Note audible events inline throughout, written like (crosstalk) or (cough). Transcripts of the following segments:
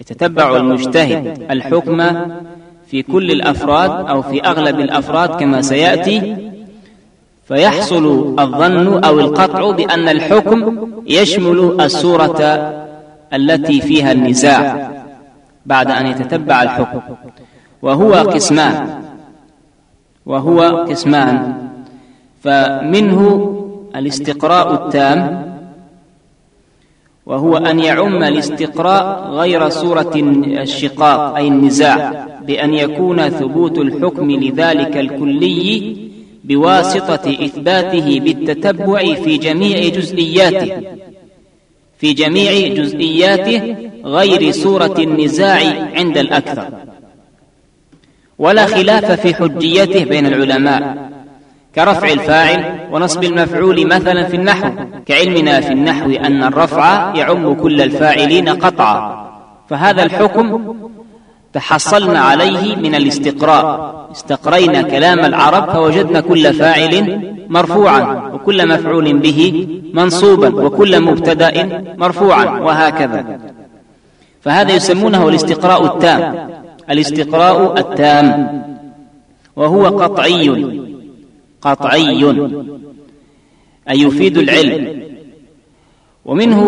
يتتبع المجتهد. الحكم في كل الأفراد أو في أغلب الأفراد كما سيأتي فيحصل الظن أو القطع بأن الحكم يشمل السوره التي فيها النزاع بعد أن يتتبع الحكم. وهو قسمان وهو قسمان فمنه الاستقراء التام. وهو أن يعم الاستقراء غير صورة الشقاق أي النزاع بأن يكون ثبوت الحكم لذلك الكلي بواسطة إثباته بالتتبع في جميع جزئياته في جميع جزئياته غير صورة النزاع عند الأكثر. ولا خلاف في حجيته بين العلماء كرفع الفاعل ونصب المفعول مثلا في النحو. كعلمنا في النحو أن الرفع يعم كل الفاعلين قطعا. فهذا الحكم تحصلنا عليه من الاستقراء. استقرينا كلام العرب فوجدنا كل فاعل مرفوعا وكل مفعول به منصوبا وكل مبتدأ مرفوعا وهكذا. فهذا يسمونه الاستقراء التام. الاستقراء التام. وهو قطعي. قطعي. أي يفيد العلم. ومنه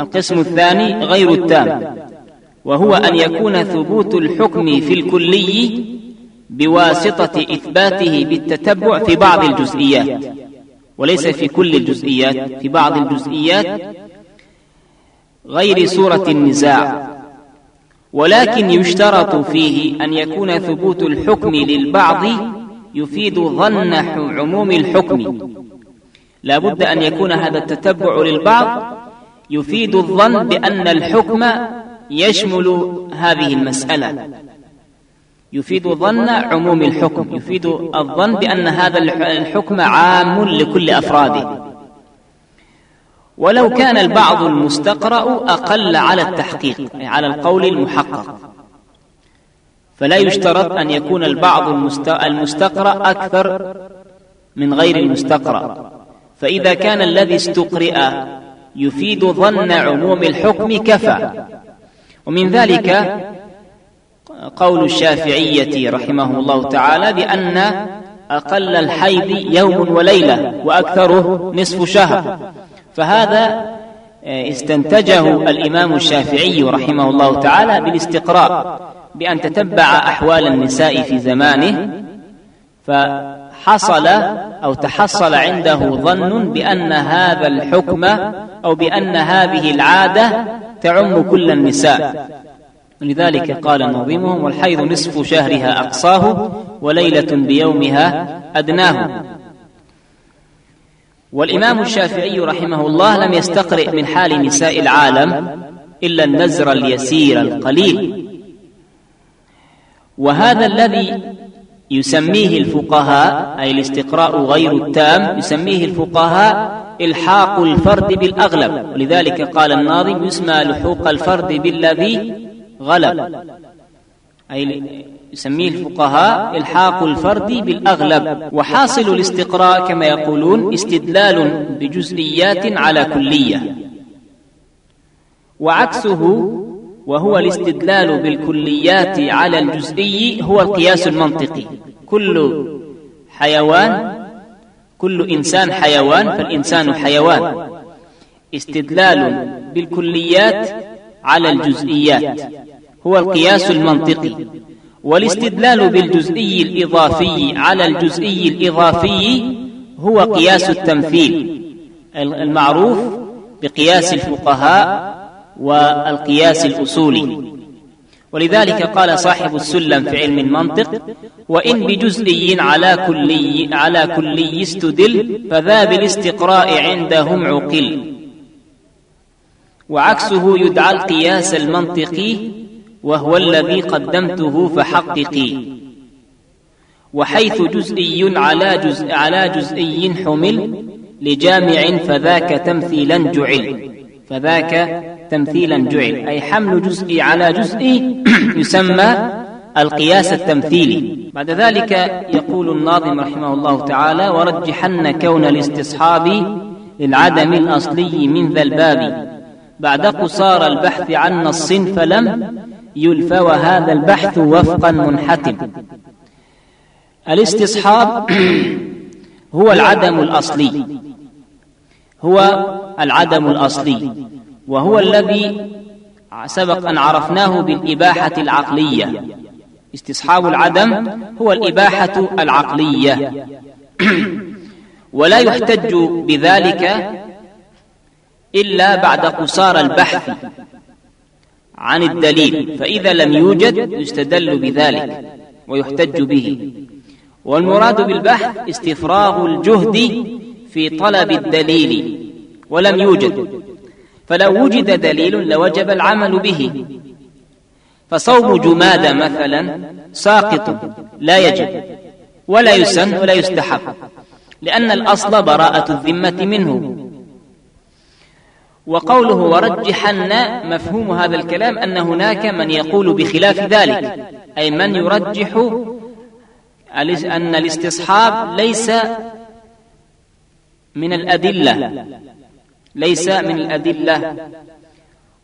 القسم الثاني غير التام وهو أن يكون ثبوت الحكم في الكلي بواسطة إثباته بالتتبع في بعض الجزئيات وليس في كل الجزئيات في بعض الجزئيات غير صورة النزاع. ولكن يشترط فيه أن يكون ثبوت الحكم للبعض يفيد ظن عموم الحكم. لا بد أن يكون هذا التتبع للبعض يفيد الظن بأن الحكم يشمل هذه المسألة. يفيد ظن عموم الحكم. يفيد الظن بأن هذا الحكم عام لكل أفراده. ولو كان البعض المستقرأ أقل على التحقيق على القول المحقق. فلا يشترط أن يكون البعض المستقرأ أكثر من غير المستقرأ. فإذا كان الذي استقرئ يفيد ظن عموم الحكم كفى. ومن ذلك قول الشافعية رحمه الله تعالى بأن أقل الحيض يوم وليلة وأكثره نصف شهر. فهذا استنتجه الإمام الشافعي رحمه الله تعالى بالاستقراء بأن تتبع أحوال النساء في زمانه فحصل أو تحصل عنده ظن بأن هذا الحكم أو بأن هذه العادة تعم كل النساء. لذلك قال نظيمهم والحيض نصف شهرها أقصاه وليلة بيومها أدناه والإمام الشافعي رحمه الله لم يستقرئ من حال نساء العالم إلا النزر اليسير القليل. وهذا الذي يسميه الفقهاء أي الاستقراء غير التام يسميه الفقهاء إلحاق الفرد بالأغلب. ولذلك قال الناظم يسمى لحوق الفرد بالذي غلب. أي يسميه الفقهاء إلحاق الفرد بالأغلب. وحاصل الاستقراء كما يقولون استدلال بجزئيات على كلية. وعكسه وهو الاستدلال بالكليات على الجزئي هو القياس المنطقي. كل حيوان كل إنسان حيوان فالإنسان حيوان. استدلال بالكليات على الجزئيات. هو القياس المنطقي. والاستدلال بالجزئي الإضافي على الجزئي الإضافي هو قياس التمثيل. المعروف بقياس الفقهاء والقياس الأصولي. ولذلك قال صاحب السلم في علم المنطق وإن بجزئي على كلي على كلي استدل فذا بالاستقراء عندهم عقل. وعكسه يدعى القياس المنطقي وهو الذي قدمته فحققي. وحيث جزئي على جزء على جزئي حمل لجامع فذاك تمثيلا جعل. فذاك تمثيلا جعل أي حمل جزئي على جزئي (clears throat) يسمى القياس التمثيلي. بعد ذلك يقول الناظم رحمه الله تعالى ورجحن كون الاستصحاب للعدم الأصلي من ذا الباب. بعد قصار البحث عن نص فلم يلفى وهذا البحث وفقا منحتم. الاستصحاب (clears throat) هو العدم الأصلي. هو العدم الأصلي. وهو الذي سبق أن عرفناه بالإباحة العقلية. استصحاب العدم هو الإباحة العقلية. (clears throat) ولا يحتج بذلك إلا بعد قصار البحث عن الدليل. فإذا لم يوجد يستدل بذلك ويحتج به. والمراد بالبحث استفراغ الجهد في طلب الدليل. ولم يوجد. فلو وجد دليل لوجب العمل به. فصوم جماد مثلا ساقط لا يجب. ولا يسن ولا يستحب. لأن الأصل براءة الذمة منه. وقوله ورجحن مفهوم هذا الكلام أن هناك من يقول بخلاف ذلك. أي من يرجح أن الاستصحاب ليس من الأدلة. ليس من الأدلة.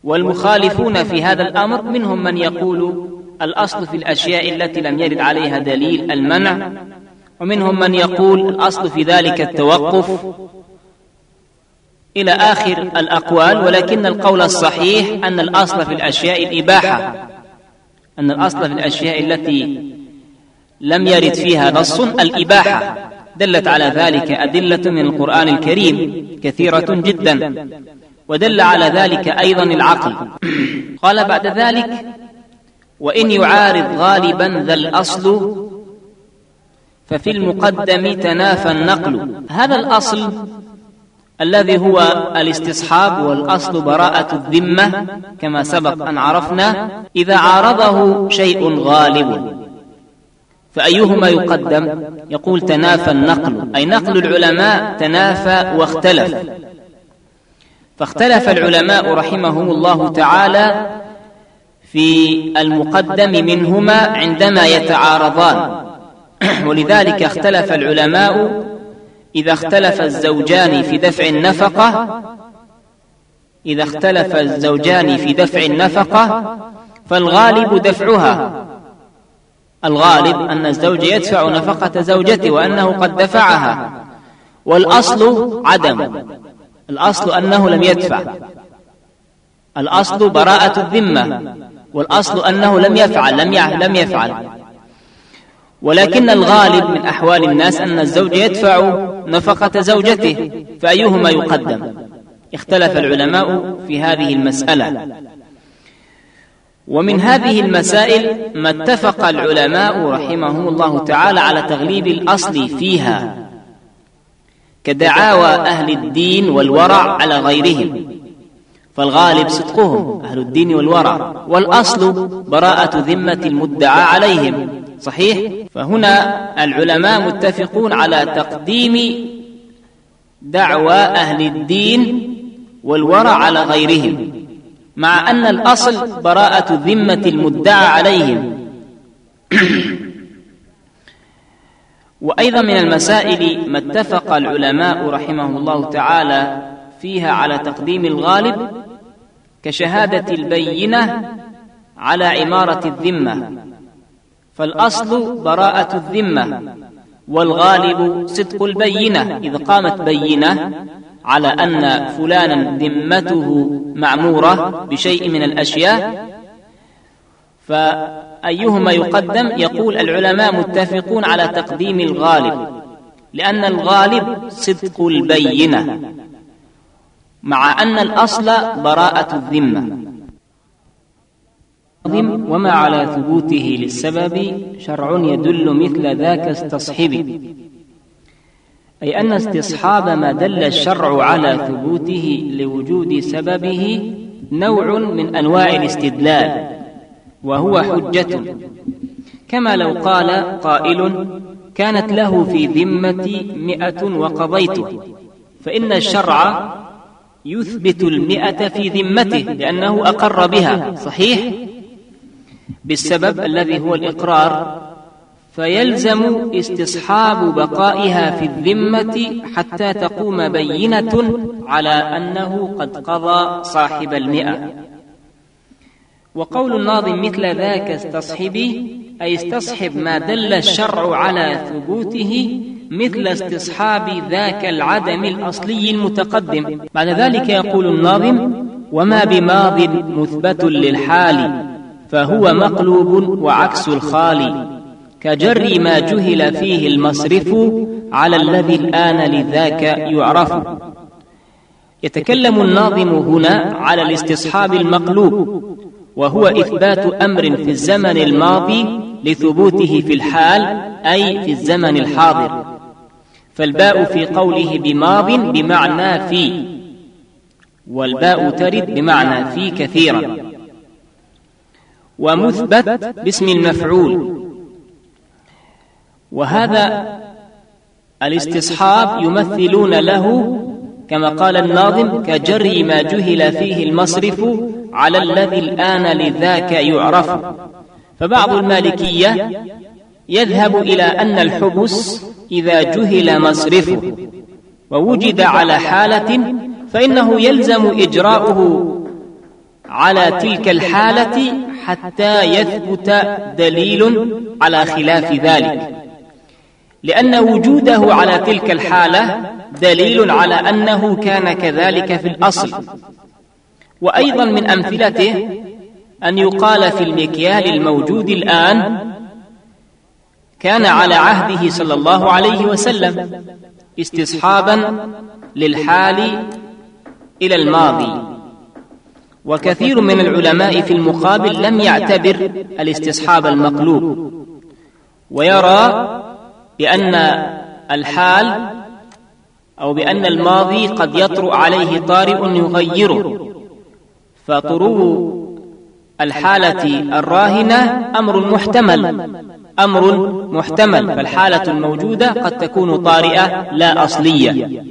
والمخالفون في هذا الأمر منهم من يقول الأصل في الأشياء التي لم يرد عليها دليل المنع ومنهم من يقول الأصل في ذلك التوقف. إلى آخر الأقوال ولكن القول الصحيح أن الأصل في الأشياء الإباحة أن الأصل في الأشياء التي لم يرد فيها نص الإباحة. دلت على ذلك أدلة من القرآن الكريم كثيرة جدا ودل على ذلك أيضا العقل. قال بعد ذلك وإن يعارض غالبا ذا الأصل ففي المقدم تنافى النقل. هذا الأصل الذي هو الاستصحاب والأصل براءة الذمة كما سبق أن عرفنا إذا عارضه شيء غالب. فأيهما يقدم؟ يقول تنافى النقل. أي نقل العلماء تنافى واختلف. فاختلف العلماء رحمهم الله تعالى في المقدم منهما عندما يتعارضان. (clears throat) ولذلك اختلف العلماء إذا اختلف الزوجان في دفع النفقة. إذا اختلف الزوجان في دفع النفقة فالغالب دفعها. الغالب أن الزوج يدفع نفقة زوجته وأنه قد دفعها. والأصل عدم. الأصل أنه لم يدفع. الأصل براءة الذمة. والأصل أنه لم يفعل لم لم يفعل. ولكن الغالب من أحوال الناس أن الزوج يدفع نفقة زوجته. فأيهما يقدم؟ اختلف العلماء في هذه المسألة. ومن هذه المسائل ما اتفق العلماء رحمهم الله تعالى على تغليب الأصل فيها كدعاوى أهل الدين والورع على غيرهم. فالغالب صدقهم أهل الدين والورع والأصل براءة ذمة المدعى عليهم. صحيح. فهنا العلماء متفقون على تقديم دعوى أهل الدين والورع على غيرهم. مع أن الأصل براءة ذمة المدعى عليهم. وأيضا من المسائل ما اتفق العلماء رحمهم الله تعالى فيها على تقديم الغالب كشهادة البينة على عمارة الذمة. فالأصل براءة الذمة والغالب صدق البينة إذ قامت بينة على أن فلانا ذمته معمورة بشيء من الأشياء. فأيهما يقدم؟ يقول العلماء متفقون على تقديم الغالب لأن الغالب صدق البينة. مع أن الأصل براءة الذمة. وما على ثبوته للسبب شرع يدل مثل ذاك استصحب أي أن استصحاب ما دل الشرع على ثبوته لوجود سببه نوع من أنواع الاستدلال وهو حجة. كما لو قال قائل كانت له في ذمة مئة وقضيته فإن الشرع يثبت المئة في ذمته لأنه أقر بها صحيح؟ بالسبب الذي هو الإقرار فيلزم استصحاب بقائها في الذمة حتى تقوم بينة على أنه قد قضى صاحب المئة. وقول الناظم مثل ذاك استصحبي أي استصحب ما دل الشرع على ثبوته مثل استصحاب ذاك العدم الأصلي المتقدم. بعد ذلك يقول الناظم وما بماض مثبت للحال فهو مقلوب وعكس الخالي. كجر ما جهل فيه المصرف على الذي الآن لذاك يعرف. يتكلم الناظم هنا على الاستصحاب المقلوب وهو إثبات أمر في الزمن الماضي لثبوته في الحال أي في الزمن الحاضر. فالباء في قوله بماض بمعنى في والباء ترد بمعنى في كثيرا. ومثبت باسم المفعول وهذا الاستصحاب يمثلون له كما قال الناظم كجري ما جهل فيه المصرف على الذي الآن لذاك يعرف. فبعض المالكية يذهب إلى أن الحبس إذا جهل مصرفه. ووجد على حالة فإنه يلزم إجراؤه على تلك الحالة حتى يثبت دليل على خلاف ذلك. لأن وجوده على تلك الحالة دليل على أنه كان كذلك في الأصل. وأيضا من أمثلته أن يقال في المكيال الموجود الآن كان على عهده صلى الله عليه وسلم استصحابا للحال إلى الماضي. وكثير من العلماء في المقابل لم يعتبر الاستصحاب المقلوب. ويرى بأن الحال أو بأن الماضي قد يطرأ عليه طارئ يغيره. فطرو الحالة الراهنة أمر محتمل أمر محتمل. فالحالة الموجودة قد تكون طارئة لا أصلية.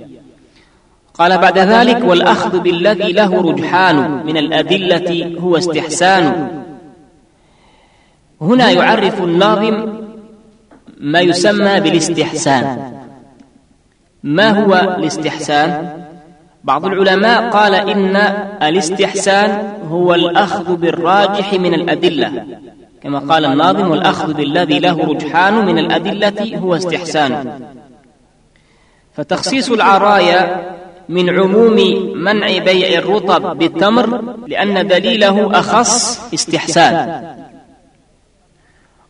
قال بعد ذلك والأخذ بالذي له رجحان من الأدلة هو استحسان. هنا يعرف الناظم ما يسمى بالاستحسان. ما هو الاستحسان؟ بعض العلماء قال إن الاستحسان هو الأخذ بالراجح من الأدلة. كما قال الناظم والأخذ بالذي له رجحان من الأدلة هو استحسان. فتخصيص العرايا من عموم منع بيع الرطب بالتمر لأن دليله أخص استحسان.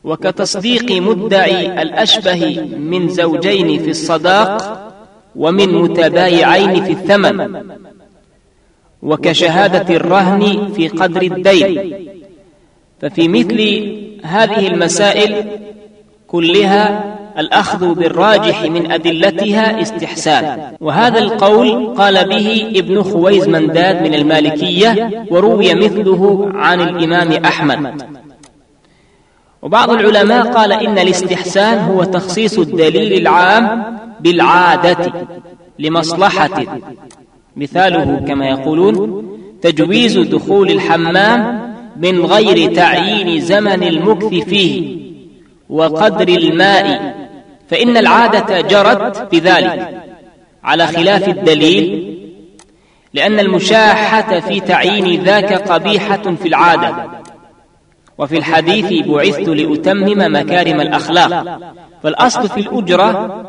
وكتصديق مدعي الأشبه من زوجين في الصداق ومن متبايعين في الثمن وكشهادة الرهن في قدر الدين. ففي مثل هذه المسائل كلها الأخذ بالراجح من أدلتها استحسان. وهذا القول قال به ابن خويز منداد من المالكية وروي مثله عن الإمام أحمد. وبعض العلماء قال إن الاستحسان هو تخصيص الدليل العام بالعادة لمصلحة. مثاله كما يقولون تجويز دخول الحمام من غير تعيين زمن المكث فيه وقدر الماء فإن العادة جرت بذلك. على خلاف الدليل لأن المشاحة في تعيين ذاك قبيحة في العادة. وفي الحديث بعثت لأتمم مكارم الأخلاق. فالأصل في الأجرة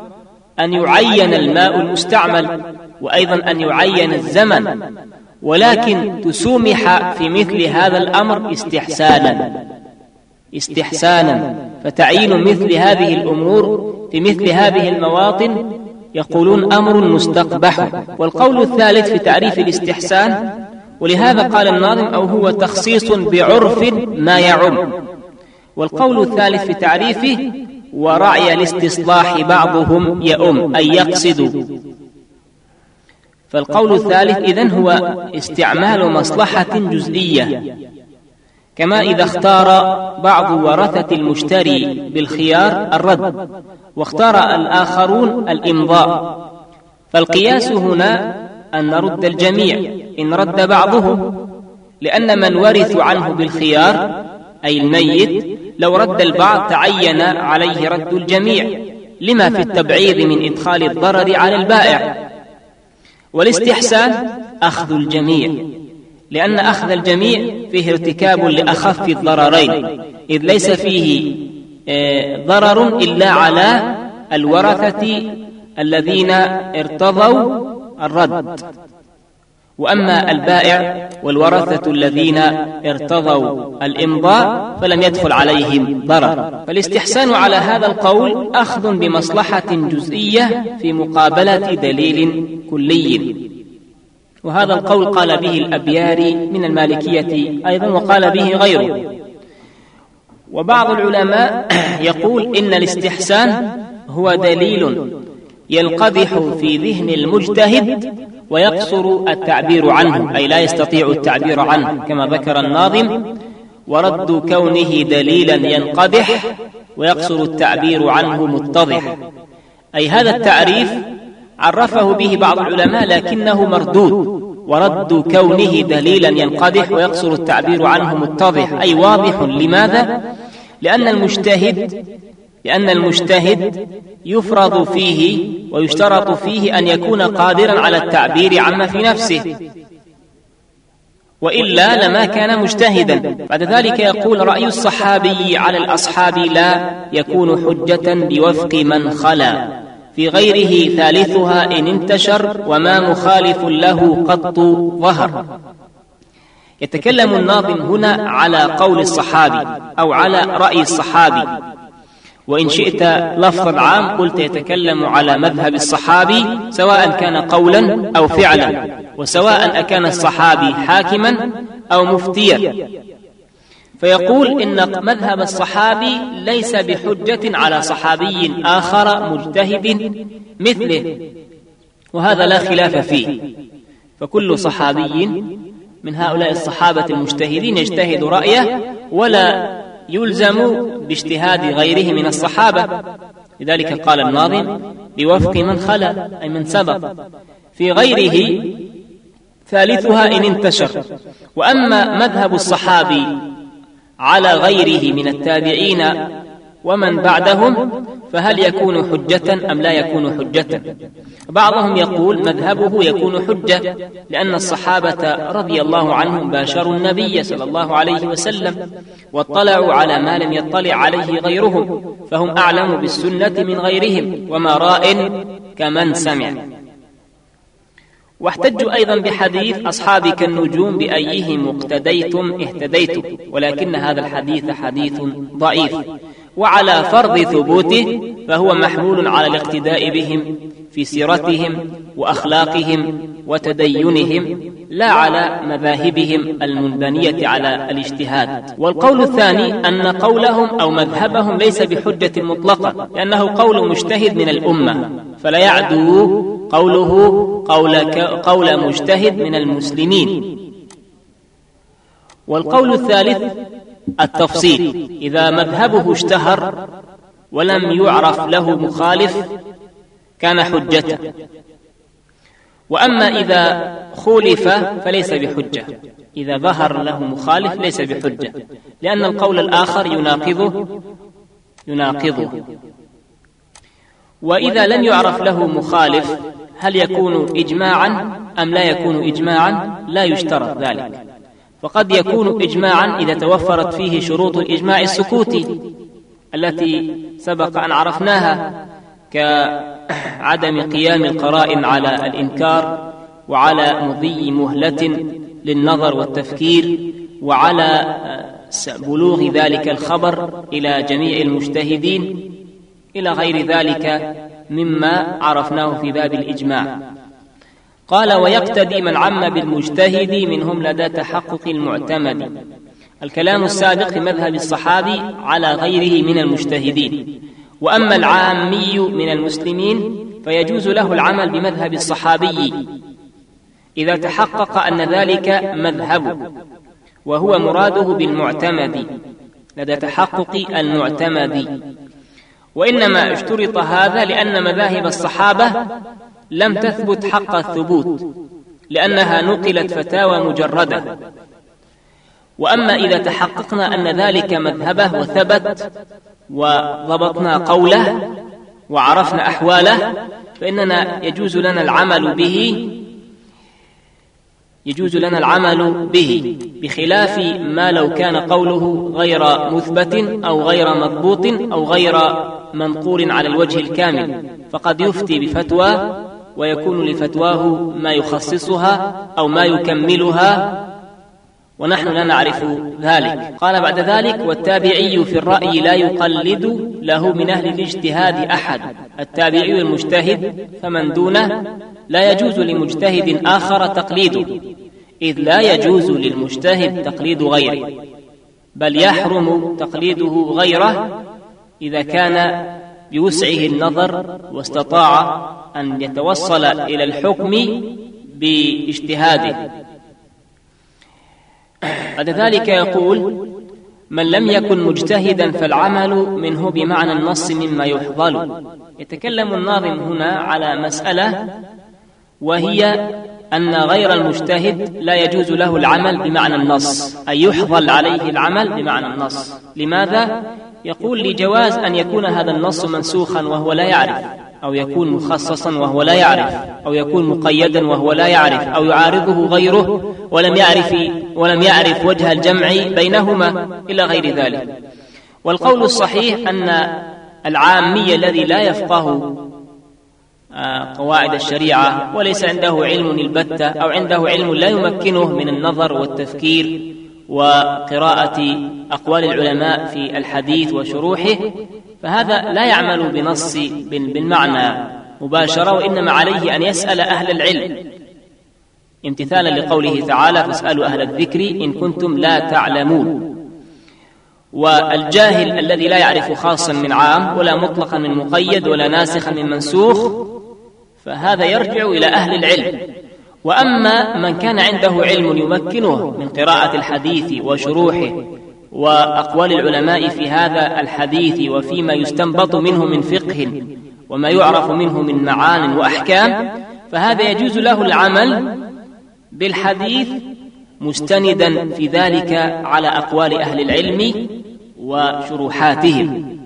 أن يعين الماء المستعمل وأيضا أن يعين الزمن ولكن تسومح في مثل هذا الأمر استحسانا. استحسانا. فتعيين مثل هذه الأمور في مثل هذه المواطن يقولون أمر مستقبح. والقول الثالث في تعريف الاستحسان ولهذا قال الناظم أو هو تخصيص بعرف ما يعم. والقول الثالث في تعريفه ورعي الاستصلاح بعضهم يؤم أي يقصد. فالقول الثالث إذن هو استعمال مصلحة جزئية. كما إذا اختار بعض ورثة المشتري بالخيار الرد واختار الآخرون الإمضاء. فالقياس هنا أن نرد الجميع إن رد بعضهم. لأن من ورث عنه بالخيار أي الميت لو رد البعض تعين عليه رد الجميع. لما في التبعيض من إدخال الضرر على البائع. والاستحسان أخذ الجميع. لأن أخذ الجميع فيه ارتكاب لأخف الضررين. إذ ليس فيه آه، ضرر إلا على الورثة الذين ارتضوا الرد. وأما البائع والورثة الذين ارتضوا الإمضاء فلم يدخل عليهم ضرر. فالاستحسان على هذا القول أخذ بمصلحة جزئية في مقابلة دليل كلي. وهذا القول قال به الأبياري من المالكية أيضا وقال به غيره. وبعض العلماء يقول إن الاستحسان هو دليل ينقدح في ذهن المجتهد ويقصر التعبير عنه أي لا يستطيع التعبير عنه كما ذكر الناظم ورد كونه دليلا ينقدح ويقصر التعبير عنه متضح أي هذا التعريف عرفه به بعض العلماء لكنه مردود ورد كونه دليلا ينقدح ويقصر التعبير عنه متضح أي واضح لماذا؟ لأن المجتهد لأن المجتهد يفرض فيه ويشترط فيه أن يكون قادرا على التعبير عما في نفسه. وإلا لما كان مجتهدا. بعد ذلك يقول رأي الصحابي على الأصحاب لا يكون حجة بوفق من خلا. في غيره ثالثها إن انتشر وما مخالف له قط ظهر. يتكلم الناظم هنا على قول الصحابي أو على رأي الصحابي. وإن شئت لفظا عام قلت يتكلم على مذهب الصحابي سواء كان قولا أو فعلا وسواء أكان الصحابي حاكما أو مفتيا. فيقول إن مذهب الصحابي ليس بحجة على صحابي آخر مجتهد مثله. وهذا لا خلاف فيه. فكل صحابي من هؤلاء الصحابة المجتهدين يجتهد رأيه ولا يلزم باجتهاد غيره من الصحابة. لذلك قال الناظم بوفق من خلا أي من سبق. في غيره ثالثها إن انتشر. وأما مذهب الصحابي على غيره من التابعين ومن بعدهم فهل يكون حجة أم لا يكون حجة؟ بعضهم يقول مذهبه يكون حجة لأن الصحابة رضي الله عنهم باشروا النبي صلى الله عليه وسلم واطلعوا على ما لم يطلع عليه غيرهم فهم أعلم بالسنة من غيرهم وما راء كمن سمع. واحتجوا أيضا بحديث أصحابي كالنجوم بأيهم اقتديتم اهتديتم ولكن هذا الحديث حديث ضعيف. وعلى فرض ثبوته فهو محمول على الاقتداء بهم في سيرتهم وأخلاقهم وتدينهم لا على مذاهبهم المنبنية على الاجتهاد. والقول الثاني أن قولهم أو مذهبهم ليس بحجة مطلقة لأنه قول مجتهد من الأمة فلا يعدو قوله قول, قول مجتهد من المسلمين. والقول الثالث التفصيل. إذا مذهبه اشتهر ولم يعرف له مخالف كان حجة. وأما إذا خولف فليس بحجة. إذا ظهر له مخالف ليس بحجة. لأن القول الآخر يناقضه يناقضه. وإذا لم يعرف له مخالف هل يكون إجماعا أم لا يكون إجماعا؟ لا يشترط ذلك. وقد يكون إجماعا إذا توفرت فيه شروط الإجماع السكوتي التي سبق أن عرفناها كعدم قيام القرائن على الإنكار وعلى مضي مهلة للنظر والتفكير وعلى بلوغ ذلك الخبر إلى جميع المجتهدين إلى غير ذلك مما عرفناه في باب الإجماع. قال ويقتدي من عم بالمجتهد منهم لدى تحقق المعتمد. الكلام السابق في مذهب الصحابي على غيره من المجتهدين. وأما العامي من المسلمين فيجوز له العمل بمذهب الصحابي. إذا تحقق أن ذلك مذهبه وهو مراده بالمعتمد. لدى تحقق المعتمد. وإنما اشترط هذا لأن مذاهب الصحابة لم تثبت حق الثبوت لأنها نقلت فتاوى مجردة. وأما إذا تحققنا أن ذلك مذهبه وثبت وضبطنا قوله وعرفنا أحواله فإننا يجوز لنا العمل به يجوز لنا العمل به بخلاف ما لو كان قوله غير مثبت أو غير مضبوط أو غير منقول على الوجه الكامل. فقد يفتي بفتوى ويكون لفتواه ما يخصصها أو ما يكملها ونحن لا نعرف ذلك. قال بعد ذلك والتابعي في الرأي لا يقلد له من أهل الاجتهاد أحد. التابعي المجتهد فمن دونه لا يجوز لمجتهد آخر تقليده إذ لا يجوز للمجتهد تقليد غيره بل يحرم تقليده غيره إذا كان بوسعه النظر واستطاع أن يتوصل إلى الحكم باجتهاده. بعد ذلك يقول من لم يكن مجتهدا فالعمل منه بمعنى النص مما يحضل يتكلم الناظم هنا على مسألة وهي أن غير المجتهد لا يجوز له العمل بمعنى النص أي يحضل عليه العمل بمعنى النص لماذا؟ يقول لجواز أن يكون هذا النص منسوخا وهو لا يعرف أو يكون مخصصا وهو لا يعرف أو يكون مقيدا وهو لا يعرف أو يعارضه غيره ولم يعرف ولم يعرف وجه الجمع بينهما إلى غير ذلك والقول الصحيح أن العامي الذي لا يفقه قواعد الشريعة وليس عنده علم البتة أو عنده علم لا يمكنه من النظر والتفكير وقراءة أقوال العلماء في الحديث وشروحه فهذا لا يعمل بنص بالمعنى مباشرة وإنما عليه أن يسأل أهل العلم. امتثالا لقوله تعالى فاسألوا أهل الذكر إن كنتم لا تعلمون والجاهل الذي لا يعرف خاصا من عام ولا مطلقا من مقيد ولا ناسخا من منسوخ فهذا يرجع إلى أهل العلم. وأما من كان عنده علم يمكنه من قراءة الحديث وشروحه وأقوال العلماء في هذا الحديث وفيما يستنبط منه من فقه وما يعرف منه من معان وأحكام فهذا يجوز له العمل بالحديث مستندا في ذلك على أقوال أهل العلم وشروحاتهم.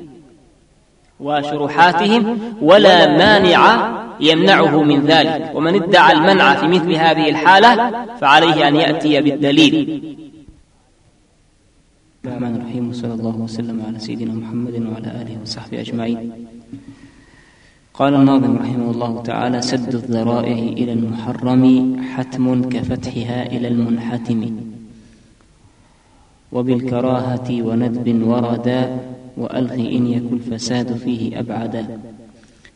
وشروحاتهم ولا مانع يمنعه من ذلك. ومن ادعى المنع في مثل هذه الحالة فعليه أن يأتي بالدليل. الرحمن الرحيم وصلى الله وسلم على سيدنا محمد وعلى آله وصحبه أجمعين. قال الناظم رحمه الله تعالى سد الذرائع إلى المحرم حتم كفتحها إلى المنحتم. وبالكراهة وندب وردا وألغ إن يكن الفساد فيه أبعدا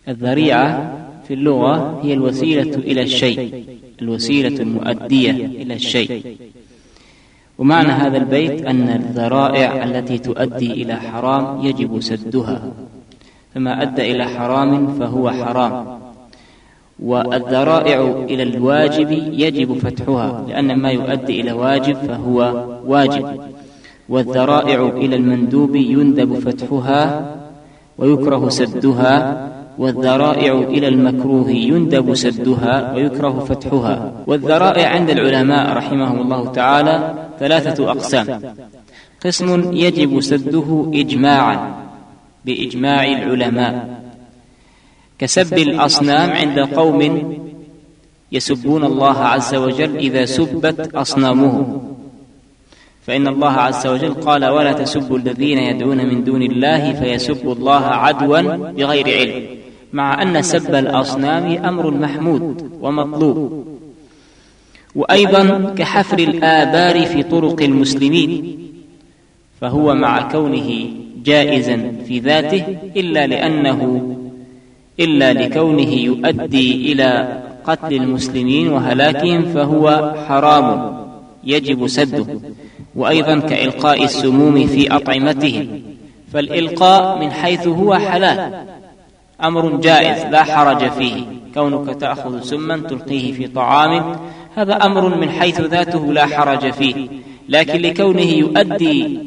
الذريعة في اللغة هي الوسيلة إلى الشيء الوسيلة المؤدية إلى الشيء. ومعنى هذا البيت أن الذرائع التي تؤدي إلى حرام يجب سدها. فما أدى إلى حرام فهو حرام. والذرائع إلى الواجب يجب فتحها لأن ما يؤدي إلى واجب فهو واجب. والذرائع إلى المندوب يندب فتحها ويكره سدها والذرائع إلى المكروه يندب سدها ويكره فتحها. والذرائع عند العلماء رحمهم الله تعالى ثلاثة أقسام. قسم يجب سده إجماعا بإجماع العلماء. كسب الأصنام عند قوم يسبون الله عز وجل إذا سبت أصنامهم. فإن الله عز وجل قال ولا تسبوا الذين يدعون من دون الله فيسبوا الله عدوا بغير علم مع أن سب الأصنام أمر محمود ومطلوب. وأيضا كحفر الآبار في طرق المسلمين فهو مع كونه جائزا في ذاته إلا لأنه إلا لكونه يؤدي إلى قتل المسلمين وهلاكهم فهو حرام يجب سده. وأيضا كإلقاء السموم في أطعمتهم فالإلقاء من حيث هو حلال أمر جائز لا حرج فيه كونك تأخذ سما تلقيه في طعامك هذا أمر من حيث ذاته لا حرج فيه لكن لكونه يؤدي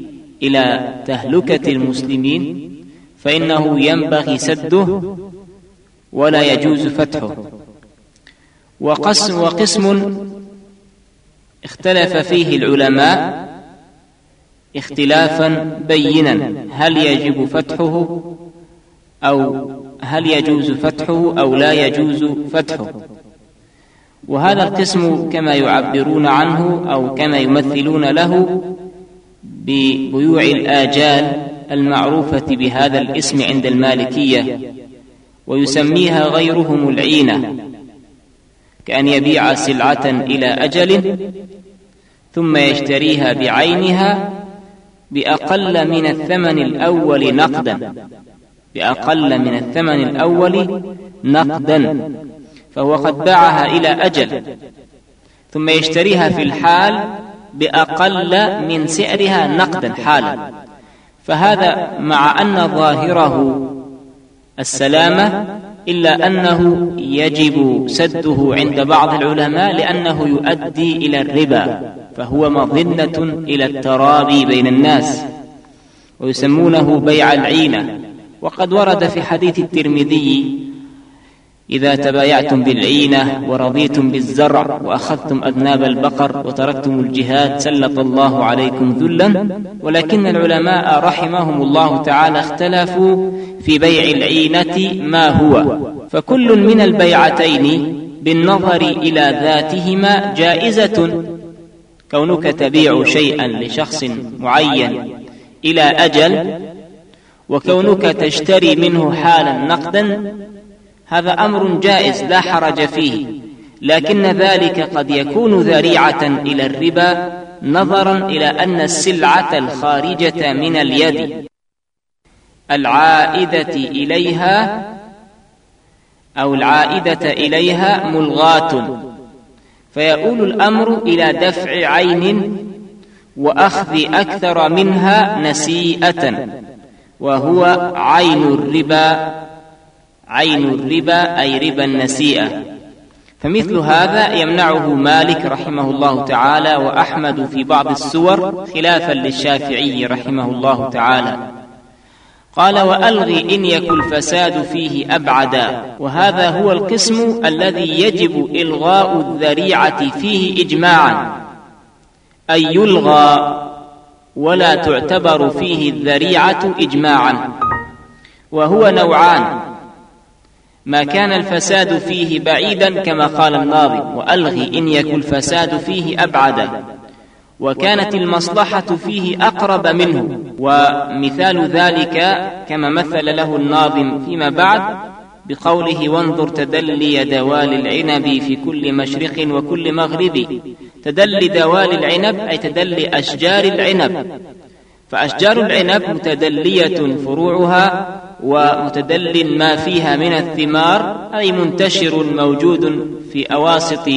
إلى تهلكة المسلمين فإنه ينبغي سده ولا يجوز فتحه. وقسم, وقسم اختلف فيه العلماء اختلافا بينا. هل يجب فتحه أو هل يجوز فتحه أو لا يجوز فتحه؟ وهذا القسم كما يعبرون عنه أو كما يمثلون له ببيوع الآجال المعروفة بهذا الاسم عند المالكية ويسميها غيرهم العينة كأن يبيع سلعة إلى أجل ثم يشتريها بعينها بأقل من الثمن الأول نقدا. بأقل من الثمن الأول نقدا. فهو قد باعها إلى أجل. ثم يشتريها في الحال بأقل من سعرها نقدا حالا. فهذا مع أن ظاهره السلامة إلا أنه يجب سده عند بعض العلماء لأنه يؤدي إلى الربا. فهو مظنة إلى الترابي بين الناس ويسمونه بيع العينة. وقد ورد في حديث الترمذي إذا تبايعتم بالعينة ورضيتم بالزرع وأخذتم أذناب البقر وتركتم الجهاد سلط الله عليكم ذلا ولكن العلماء رحمهم الله تعالى اختلفوا في بيع العينة ما هو. فكل من البيعتين بالنظر إلى ذاتهما جائزة. كونك تبيع شيئا لشخص معين إلى أجل وكونك تشتري منه حالا نقدا هذا أمر جائز لا حرج فيه. لكن ذلك قد يكون ذريعة إلى الربا نظرا إلى أن السلعة الخارجة من اليد. العائدة إليها أو العائدة إليها ملغاة. فيؤول الأمر إلى دفع عين وأخذ أكثر منها نسيئة وهو عين الربا عين الربا أي ربا النسيئة. فمثل هذا يمنعه مالك رحمه الله تعالى وأحمد في بعض السور خلافا للشافعي رحمه الله تعالى. قال وألغي إن يكن الفساد فيه أبعدا. وهذا هو القسم الذي يجب إلغاء الذريعة فيه إجماعا. أي يلغى ولا تعتبر فيه الذريعة إجماعا. وهو نوعان. ما كان الفساد فيه بعيدا كما قال الناظم وألغي إن يكن الفساد فيه أبعدا. وكانت المصلحة فيه أقرب منه. ومثال ذلك كما مثل له الناظم فيما بعد بقوله وانظر تدلي دوال العنب في كل مشرق وكل مغرب. تدلي دوال العنب أي تدلي أشجار العنب. فأشجار العنب متدلية فروعها ومتدل ما فيها من الثمار أي منتشر موجود في أواسط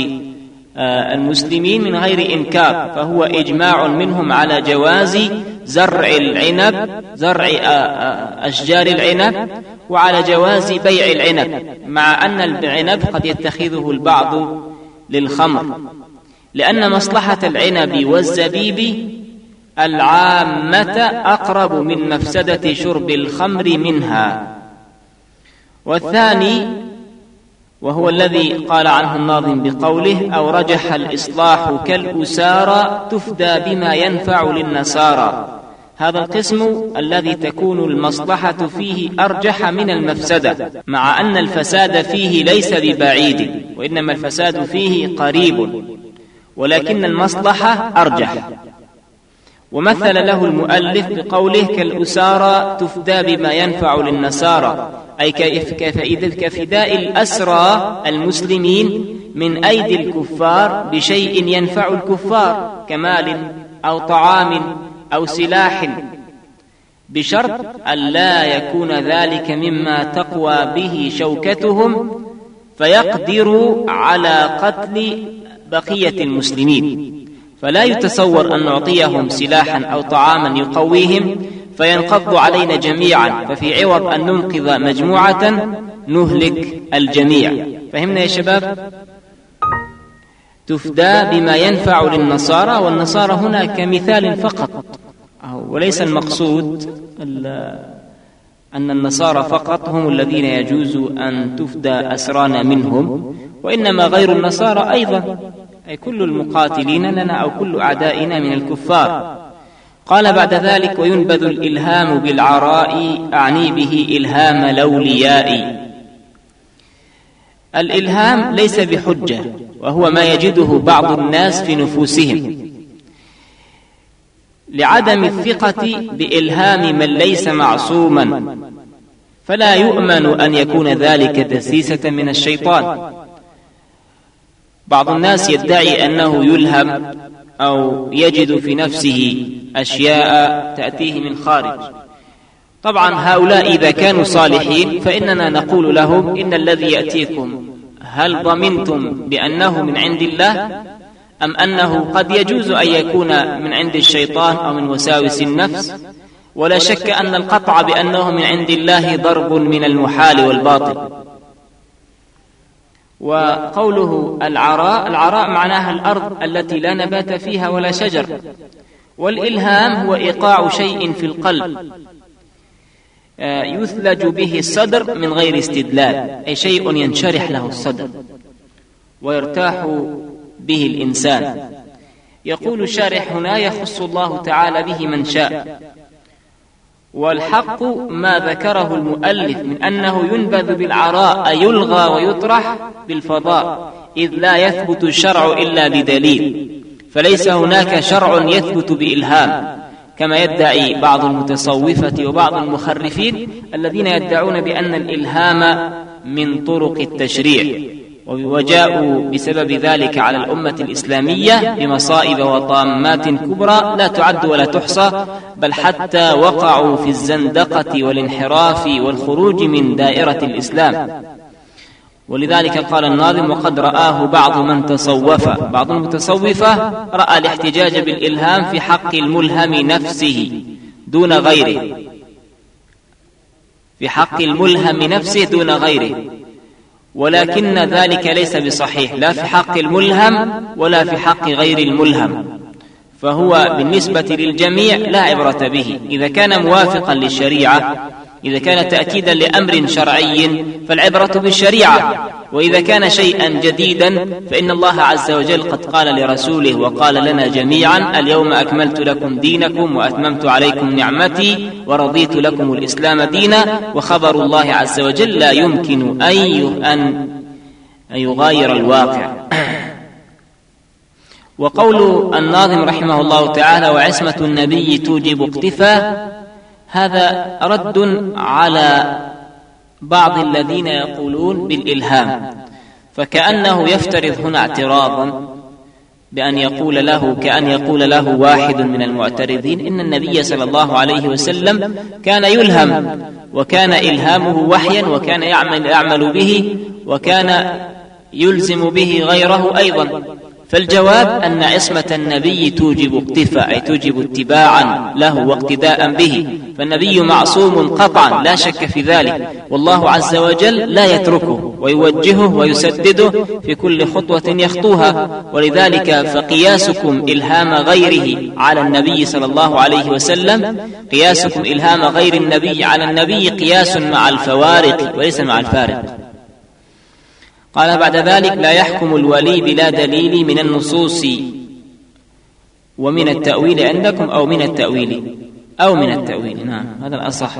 المسلمين من غير إنكار فهو إجماع منهم على جواز زرع العنب زرع آه، آه، أشجار العنب وعلى جواز بيع العنب مع أن العنب قد يتخذه البعض للخمر. لأن مصلحة العنب والزبيب العامة أقرب من مفسدة شرب الخمر منها. والثاني وهو الذي قال عنه الناظم بقوله أو رجح الإصلاح كالأسارى تفدى بما ينفع للنسارى هذا القسم الذي تكون المصلحة فيه أرجح من المفسدة مع أن الفساد فيه ليس ببعيد وإنما الفساد فيه قريب. ولكن المصلحة أرجح. ومثل له المؤلف بقوله كالأسارى تفدى بما ينفع للنسارى أي كفداء الأسرى المسلمين من أيدي الكفار بشيء ينفع الكفار كمال أو طعام أو سلاح بشرط أن لا يكون ذلك مما تقوى به شوكتهم فيقدروا على قتل بقية المسلمين. فلا يتصور أن نعطيهم سلاحا أو طعاما يقويهم فينقض علينا جميعا. ففي عوض أن ننقذ مجموعة نهلك الجميع. فهمنا يا شباب؟ تفدى بما ينفع للنصارى والنصارى هنا كمثال فقط. وليس المقصود أن النصارى فقط هم الذين يجوز أن تفدى أسرانا منهم وإنما غير النصارى أيضا. أي كل المقاتلين لنا أو كل أعدائنا من الكفار. قال بعد ذلك وينبذ الإلهام بالعراء أعني به إلهام الأولياء. الإلهام ليس بحجة وهو ما يجده بعض الناس في نفوسهم. لعدم الثقة بإلهام من ليس معصوما. فلا يؤمن أن يكون ذلك دسيسة من الشيطان. بعض الناس يدعي أنه يلهم أو يجد في نفسه أشياء تأتيه من خارج. طبعا هؤلاء إذا كانوا صالحين فإننا نقول لهم إن الذي يأتيكم هل ضمنتم بأنه من عند الله؟ أم أنه قد يجوز أن يكون من عند الشيطان أو من وساوس النفس؟ ولا شك أن القطع بأنه من عند الله ضرب من المحال والباطل. وقوله العراء العراء معناها الأرض التي لا نبات فيها ولا شجر. والإلهام هو إيقاع شيء في القلب. آه، يثلج به الصدر من غير استدلال أي شيء ينشرح له الصدر. ويرتاح به الإنسان. يقول الشارح هنا يخص الله تعالى به من شاء. والحق ما ذكره المؤلف من أنه ينبذ بالعراء يلغى ويطرح بالفضاء إذ لا يثبت الشرع إلا بدليل فليس هناك شرع يثبت بإلهام كما يدعي بعض المتصوفة وبعض المخرفين الذين يدعون بأن الإلهام من طرق التشريع. وجاءوا بسبب ذلك على الأمة الإسلامية بمصائب وطامات كبرى لا تعد ولا تحصى بل حتى وقعوا في الزندقة والانحراف والخروج من دائرة الإسلام. ولذلك قال الناظم وقد رآه بعض من تصوف بعض المتصوفة رأى الاحتجاج بالإلهام في حق الملهم نفسه دون غيره. في حق الملهم نفسه دون غيره. ولكن ذلك ليس بصحيح. لا في حق الملهم ولا في حق غير الملهم. فهو بالنسبة للجميع لا عبرة به. إذا كان موافقا للشريعة إذا كان تأكيدا لأمر شرعي فالعبرة بالشريعة. وإذا كان شيئا جديدا فإن الله عز وجل قد قال لرسوله وقال لنا جميعا اليوم أكملت لكم دينكم وأتممت عليكم نعمتي ورضيت لكم الإسلام دينا وخبر الله عز وجل لا يمكن أن أن يغاير الواقع. وقول الناظم رحمه الله تعالى وعصمة النبي توجب اقتفاء هذا رد على بعض الذين يقولون بالإلهام. فكأنه يفترض هنا اعتراضا بأن يقول له كأن يقول له واحد من المعترضين إن النبي صلى الله عليه وسلم كان يلهم وكان إلهامه وحيا وكان يعمل, يعمل به وكان يلزم به غيره أيضا. فالجواب أن عصمة النبي توجب اقتفاء أي توجب اتباعا له واقتداء به. فالنبي معصوم قطعا لا شك في ذلك. والله عز وجل لا يتركه ويوجهه ويسدده في كل خطوة يخطوها. ولذلك فقياسكم إلهام غيره على النبي صلى الله عليه وسلم. قياسكم إلهام غير النبي على النبي قياس مع الفوارق وليس مع الفارق. قال بعد ذلك لا يحكم الولي بلا دليل من النصوص ومن التأويل عندكم أو من التأويل أو من التأويل. نعم هذا الأصح.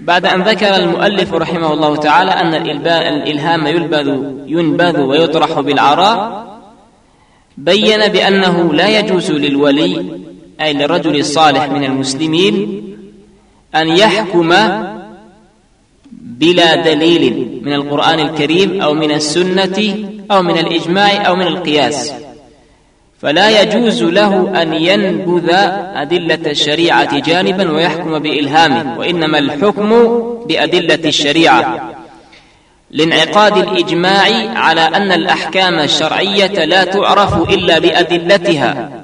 بعد أن ذكر المؤلف رحمه الله تعالى أن الإلهام يلبذ ينبذ ويطرح بالعراء بين بأنه لا يجوز للولي أي للرجل الصالح من المسلمين أن يحكم بلا دليل من القرآن الكريم أو من السنة أو من الإجماع أو من القياس. فلا يجوز له أن ينبذ أدلة الشريعة جانبا ويحكم بإلهامه وإنما الحكم بأدلة الشريعة. لانعقاد الإجماع على أن الأحكام الشرعية لا تعرف إلا بأدلتها.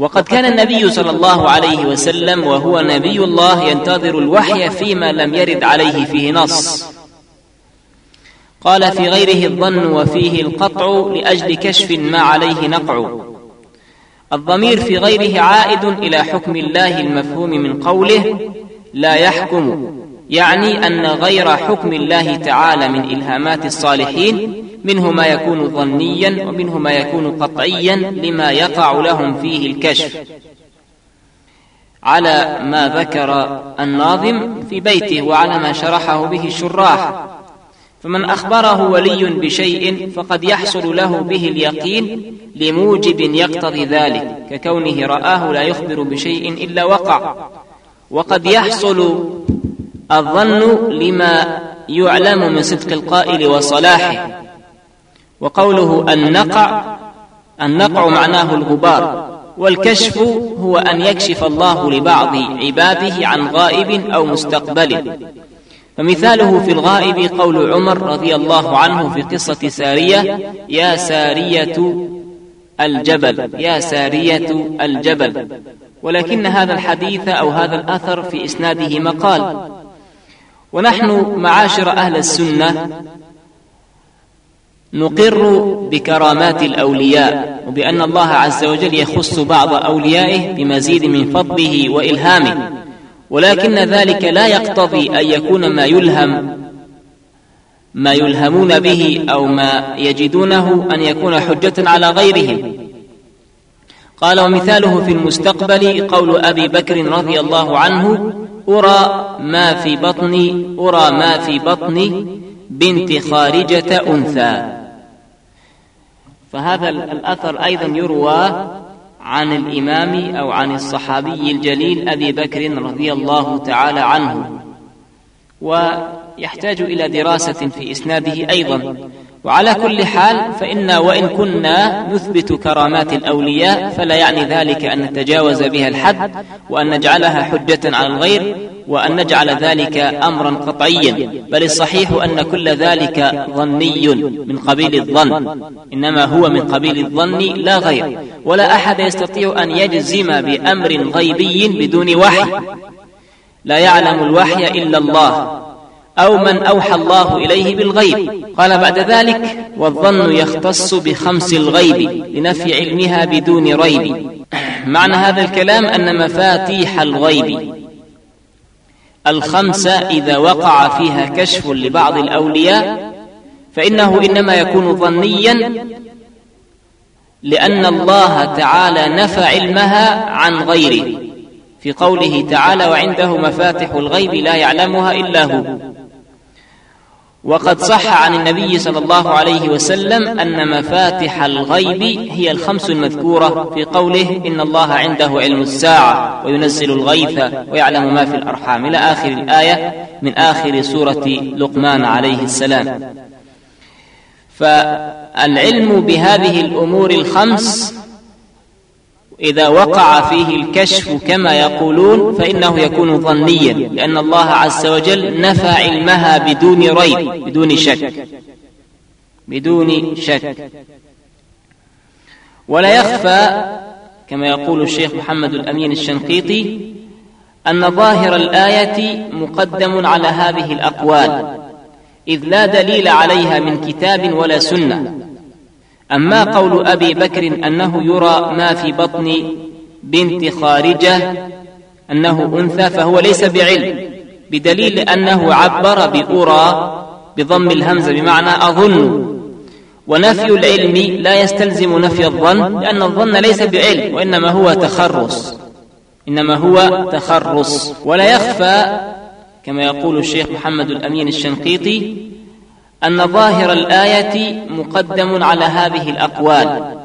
وقد كان النبي صلى الله عليه وسلم وهو نبي الله ينتظر الوحي فيما لم يرد عليه فيه نص. قال في غيره الظن وفيه القطع لأجل كشف ما عليه نقع. الضمير في غيره عائد إلى حكم الله المفهوم من قوله لا يحكم يعني أن غير حكم الله تعالى من إلهامات الصالحين منه ما يكون ظنيا ومنه ما يكون قطعيا لما يقع لهم فيه الكشف. على ما ذكر الناظم في بيته وعلى ما شرحه به الشراح. فمن أخبره ولي بشيء فقد يحصل له به اليقين لموجب يقتضي ذلك ككونه رآه لا يخبر بشيء إلا وقع. وقد يحصل الظن لما يعلم من صدق القائل وصلاحه. وقوله النقع النقع معناه الغبار. والكشف هو أن يكشف الله لبعض عباده عن غائب أو مستقبل. فمثاله في الغائب قول عمر رضي الله عنه في قصة سارية يا سارية الجبل يا سارية الجبل. ولكن هذا الحديث أو هذا الأثر في إسناده مقال. ونحن معاشر أهل السنة نقر بكرامات الأولياء وبأن الله عز وجل يخص بعض أوليائه بمزيد من فضله وإلهامه. ولكن ذلك لا يقتضي أن يكون ما يلهم ما يلهمون به أو ما يجدونه أن يكون حجة على غيرهم. قال ومثاله في المستقبل قول أبي بكر رضي الله عنه أرى ما في بطني أرى ما في بطني بنت خارجة أنثى. فهذا الأثر أيضا يروى عن الإمام أو عن الصحابي الجليل أبي بكر رضي الله تعالى عنه. ويحتاج إلى دراسة في إسناده أيضا. وعلى كل حال فإنا وإن كنا نثبت كرامات الأولياء فلا يعني ذلك أن نتجاوز بها الحد وأن نجعلها حجة على الغير وأن نجعل ذلك أمرا قطعيا. بل الصحيح أن كل ذلك ظني من قبيل الظن. إنما هو من قبيل الظن لا غير. ولا أحد يستطيع أن يجزم بأمر غيبي بدون وحي. لا يعلم الوحي إلا الله. أو من أوحى الله إليه بالغيب. قال بعد ذلك والظن يختص بخمس الغيب لنفي علمها بدون ريب. (clears throat) معنى هذا الكلام أن مفاتيح الغيب. الخمسة إذا وقع فيها كشف لبعض الأولياء فإنه إنما يكون ظنيا لأن الله تعالى نفى علمها عن غيره. في قوله تعالى وعنده مفاتح الغيب لا يعلمها إلا هو وقد صح عن النبي صلى الله عليه وسلم أن مفاتح الغيب هي الخمس المذكورة في قوله إن الله عنده علم الساعة وينزل الغيث ويعلم ما في الأرحام. إلى آخر الآية من آخر سورة لقمان عليه السلام. فالعلم بهذه الأمور الخمس إذا وقع فيه الكشف كما يقولون فإنه يكون ظنيا لأن الله عز وجل نفى علمها بدون ريب بدون شك. بدون شك. ولا يخفى كما يقول الشيخ محمد الأمين الشنقيطي أن ظاهر الآية مقدم على هذه الأقوال إذ لا دليل عليها من كتاب ولا سنة. أما قول أبي بكر أنه يرى ما في بطن بنت خارجة أنه أنثى فهو ليس بعلم. بدليل أنه عبر بأرى بضم الهمزة بمعنى أظن. ونفي العلم لا يستلزم نفي الظن لأن الظن ليس بعلم وإنما هو تخرص. إنما هو تخرص. ولا يخفى كما يقول الشيخ محمد الأمين الشنقيطي أن ظاهر الآية مقدم على هذه الأقوال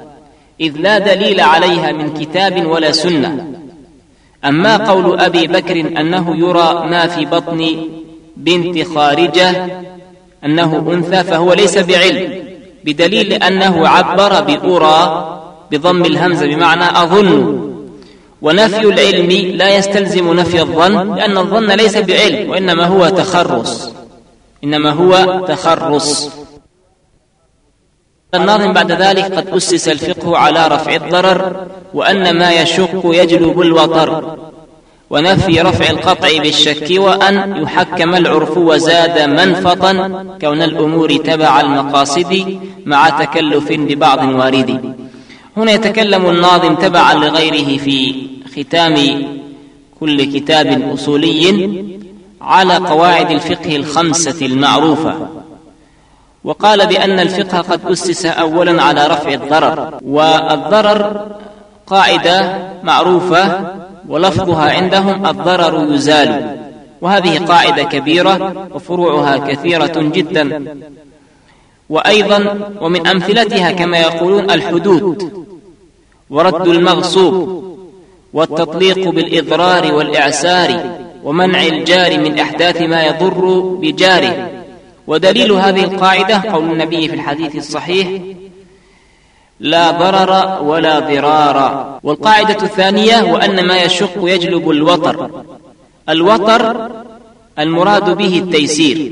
إذ لا دليل عليها من كتاب ولا سنة. أما قول أبي بكر أنه يرى ما في بطن بنت خارجة أنه أنثى فهو ليس بعلم بدليل أنه عبر بأرى بضم الهمزة بمعنى أظن. ونفي العلم لا يستلزم نفي الظن لأن الظن ليس بعلم وإنما هو تخرص. إنما هو تخرص. الناظم بعد ذلك قد أسس الفقه على رفع الضرر وأن ما يشق يجلب الوطر ونفي رفع القطع بالشك وأن يحكم العرف وزاد منفطا كون الأمور تبع المقاصد مع تكلف ببعض وارد. هنا يتكلم الناظم تبعا لغيره في ختام كل كتاب أصولي. على قواعد الفقه الخمسة المعروفة. وقال بأن الفقه قد أسس أولا على رفع الضرر والضرر قاعدة معروفة ولفظها عندهم الضرر يزال. وهذه قاعدة كبيرة وفروعها كثيرة جدا. وأيضا ومن أمثلتها كما يقولون الحدود ورد المغصوب والتطليق بالإضرار والإعسار. ومنع الجار من إحداث ما يضر بجاره. ودليل هذه القاعدة قول النبي في الحديث الصحيح لا ضرر ولا ضرار. والقاعدة الثانية وأن ما يشق يجلب الوطر الوطر المراد به التيسير.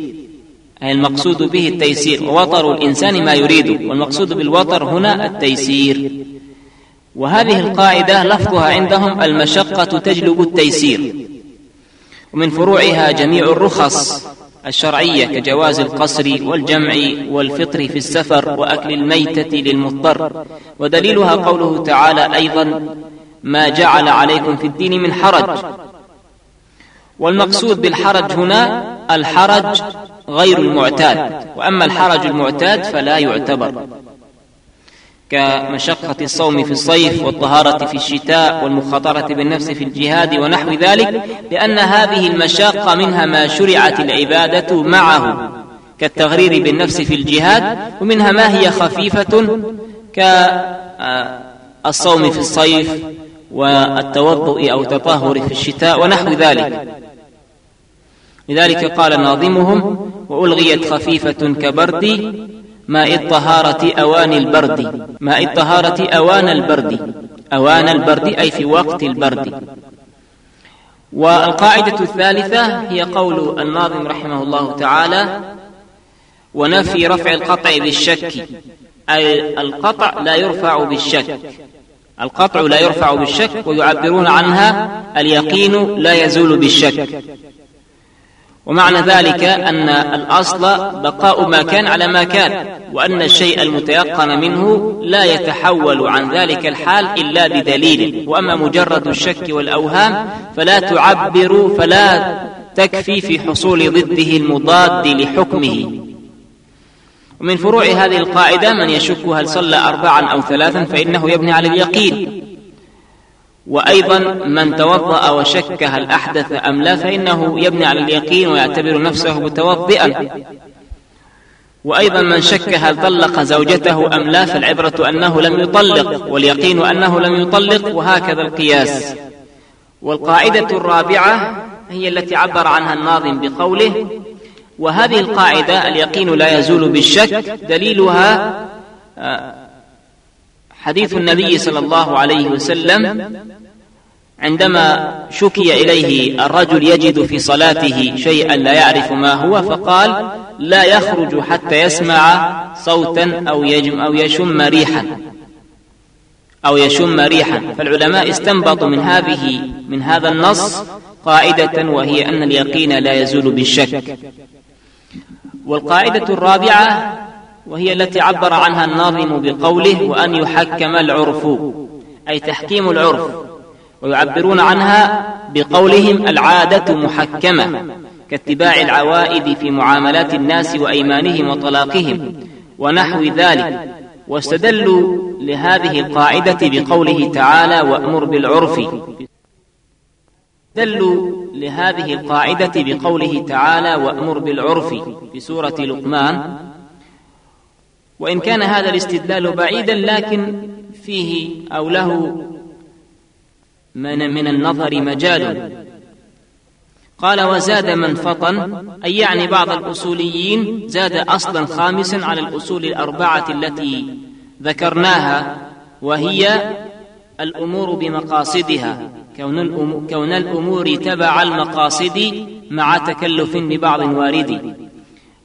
أي المقصود به التيسير. ووطر الإنسان ما يريد. والمقصود بالوطر هنا التيسير. وهذه القاعدة لفظها عندهم المشقة تجلب التيسير. ومن فروعها جميع الرخص الشرعية كجواز القصر والجمع والفطر في السفر وأكل الميتة للمضطر. ودليلها قوله تعالى أيضا ما جعل عليكم في الدين من حرج والمقصود بالحرج هنا الحرج غير المعتاد. وأما الحرج المعتاد فلا يعتبر. كمشقة الصوم في الصيف والطهارة في الشتاء والمخاطرة بالنفس في الجهاد ونحو ذلك لأن هذه المشاقة منها ما شرعت العبادة معه كالتغرير بالنفس في الجهاد ومنها ما هي خفيفة كالصوم في الصيف والتوضؤ أو تطهر في الشتاء ونحو ذلك. لذلك قال ناظمهم وألغيت خفيفة كبرد ماء الطهارة أوان البرد. ماء الطهارة أوان البرد. أوان البرد أي في وقت البرد. والقاعدة الثالثة هي قول الناظم رحمه الله تعالى ونفي رفع القطع بالشك. أي القطع لا يرفع بالشك. القطع لا يرفع بالشك ويعبرون عنها اليقين لا يزول بالشك. ومعنى ذلك أن الأصل بقاء ما كان على ما كان وأن الشيء المتيقن منه لا يتحول عن ذلك الحال إلا بدليل. وأما مجرد الشك والأوهام فلا تعبر فلا تكفي في حصول ضده المضاد لحكمه. ومن فروع هذه القاعدة من يشك هل صلى أربعا أو ثلاثا فإنه يبني على اليقين. وأيضا من توضأ وشك هل أحدث أم لا فإنه يبني على اليقين ويعتبر نفسه متوضئا. وأيضا من شك هل طلق زوجته أم لا فالعبرة أنه لم يطلق واليقين أنه لم يطلق وهكذا القياس. والقاعدة الرابعة هي التي عبر عنها الناظم بقوله وهذه القاعدة اليقين لا يزول بالشك دليلها آه، حديث النبي صلى الله عليه وسلم عندما شكي إليه الرجل يجد في صلاته شيئا لا يعرف ما هو فقال لا يخرج حتى يسمع صوتا أو, يجم أو يشم ريحا أو يشم ريحا. فالعلماء استنبطوا من هذه من هذا النص قاعدة وهي أن اليقين لا يزول بالشك. والقاعدة الرابعة وهي التي عبر عنها الناظم بقوله وأن يحكم العرف أي تحكيم العرف ويعبرون عنها بقولهم العادة محكمة كاتباع العوائد في معاملات الناس وأيمانهم وطلاقهم ونحو ذلك. واستدلوا لهذه القاعدة بقوله تعالى وأمر بالعرف. دلوا لهذه القاعدة بقوله تعالى وأمر بالعرف في سورة لقمان وإن كان هذا الاستدلال بعيدا لكن فيه أو له من, من النظر مجال. قال وزاد من فطن أي يعني بعض الأصوليين زاد أصلا خامسا على الأصول الأربعة التي ذكرناها وهي الأمور بمقاصدها. كون, كون الأمور تبع المقاصد مع تكلف ببعض وارد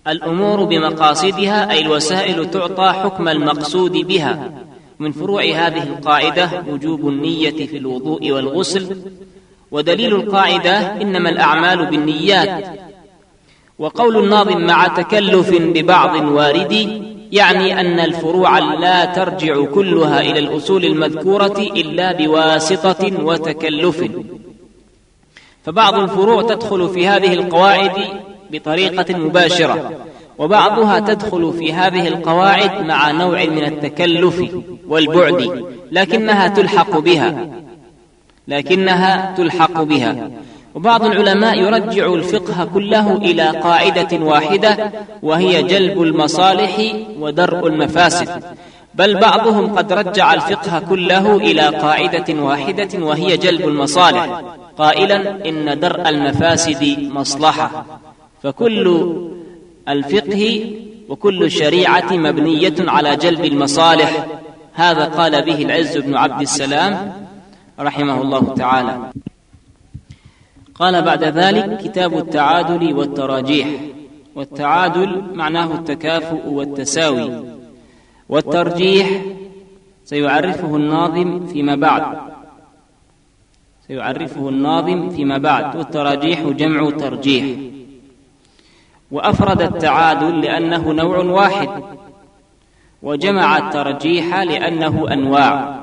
الأمور بمقاصدها أي الوسائل تعطى حكم المقصود بها. من فروع هذه القاعدة وجوب النية في الوضوء والغسل ودليل القاعدة إنما الأعمال بالنيات. وقول الناظم مع تكلف ببعض وارد يعني أن الفروع لا ترجع كلها إلى الأصول المذكورة إلا بواسطة وتكلف. فبعض الفروع تدخل في هذه القواعد بطريقة مباشرة وبعضها تدخل في هذه القواعد مع نوع من التكلف والبعد لكنها تلحق بها لكنها تلحق بها. وبعض العلماء يرجع الفقه كله إلى قاعدة واحدة وهي جلب المصالح ودرء المفاسد. بل بعضهم قد رجع الفقه كله إلى قاعدة واحدة وهي جلب المصالح. قائلا إن درء المفاسد مصلحة. فكل الفقه وكل الشريعة مبنية على جلب المصالح. هذا قال به العز بن عبد السلام رحمه الله تعالى. قال بعد ذلك كتاب التعادل والتراجيح. والتعادل معناه التكافؤ والتساوي. والترجيح سيعرفه الناظم فيما بعد. سيعرفه الناظم فيما بعد. والتراجيح جمع ترجيح. وأفرد التعادل لأنه نوع واحد وجمع الترجيح لأنه أنواع.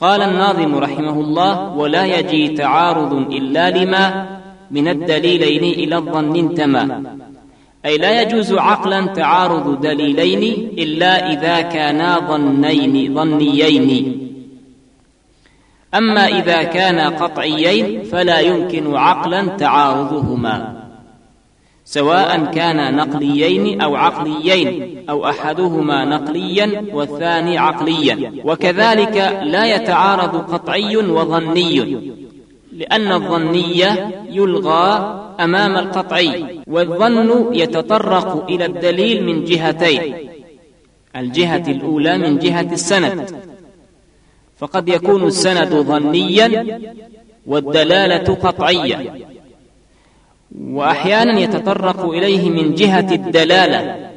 قال الناظم رحمه الله ولا يجي تعارض إلا لما من الدليلين إلى الظن انتمى أي لا يجوز عقلا تعارض دليلين إلا إذا كانا ظنين ظنيين. أما إذا كانا قطعيين فلا يمكن عقلا تعارضهما. سواء كانا نقليين أو عقليين أو أحدهما نقليا والثاني عقليا. وكذلك لا يتعارض قطعي وظني. لأن الظني يلغى أمام القطعي والظن يتطرق إلى الدليل من جهتين. الجهة الأولى من جهة السند. فقد يكون السند ظنيا والدلالة قطعية. وأحيانا يتطرق إليه من جهة الدلالة.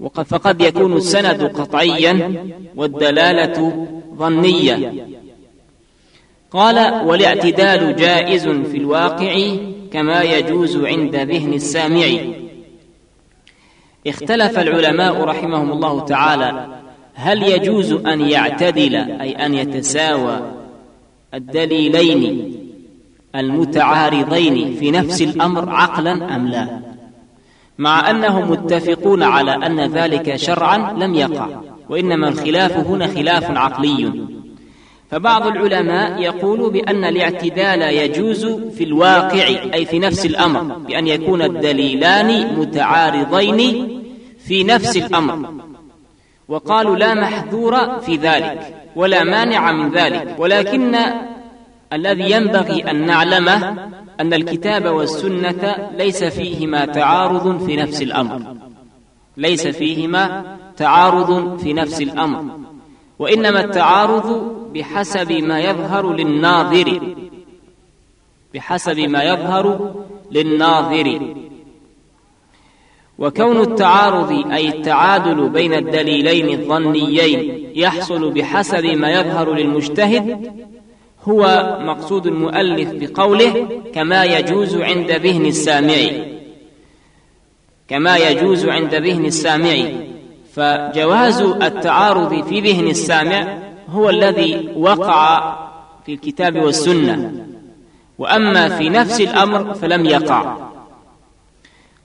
وقد فقد يكون السند قطعيا والدلالة ظنية. قال والاعتدال جائز في الواقع كما يجوز عند ذهن السامع. اختلف العلماء رحمهم الله تعالى هل يجوز أن يعتدل أي أن يتساوى الدليلين. المتعارضين في نفس الأمر عقلا أم لا؟ مع أنهم متفقون على أن ذلك شرعا لم يقع وإنما الخلاف هنا خلاف عقلي. فبعض العلماء يقول بأن الاعتدال يجوز في الواقع أي في نفس الأمر بأن يكون الدليلان متعارضين في نفس الأمر. وقالوا لا محذور في ذلك ولا مانع من ذلك ولكن الذي ينبغي أن نعلمه أن الكتاب والسنة ليس فيهما تعارض في نفس الأمر. ليس فيهما تعارض في نفس الأمر. وإنما التعارض بحسب ما يظهر للناظر. بحسب ما يظهر للناظر. وكون التعارض أي التعادل بين الدليلين الظنيين يحصل بحسب ما يظهر للمجتهد هو مقصود المؤلف بقوله كما يجوز عند ذهن السامع كما يجوز عند ذهن السامع فجواز التعارض في ذهن السامع هو الذي وقع في الكتاب والسنة. وأما في نفس الأمر فلم يقع.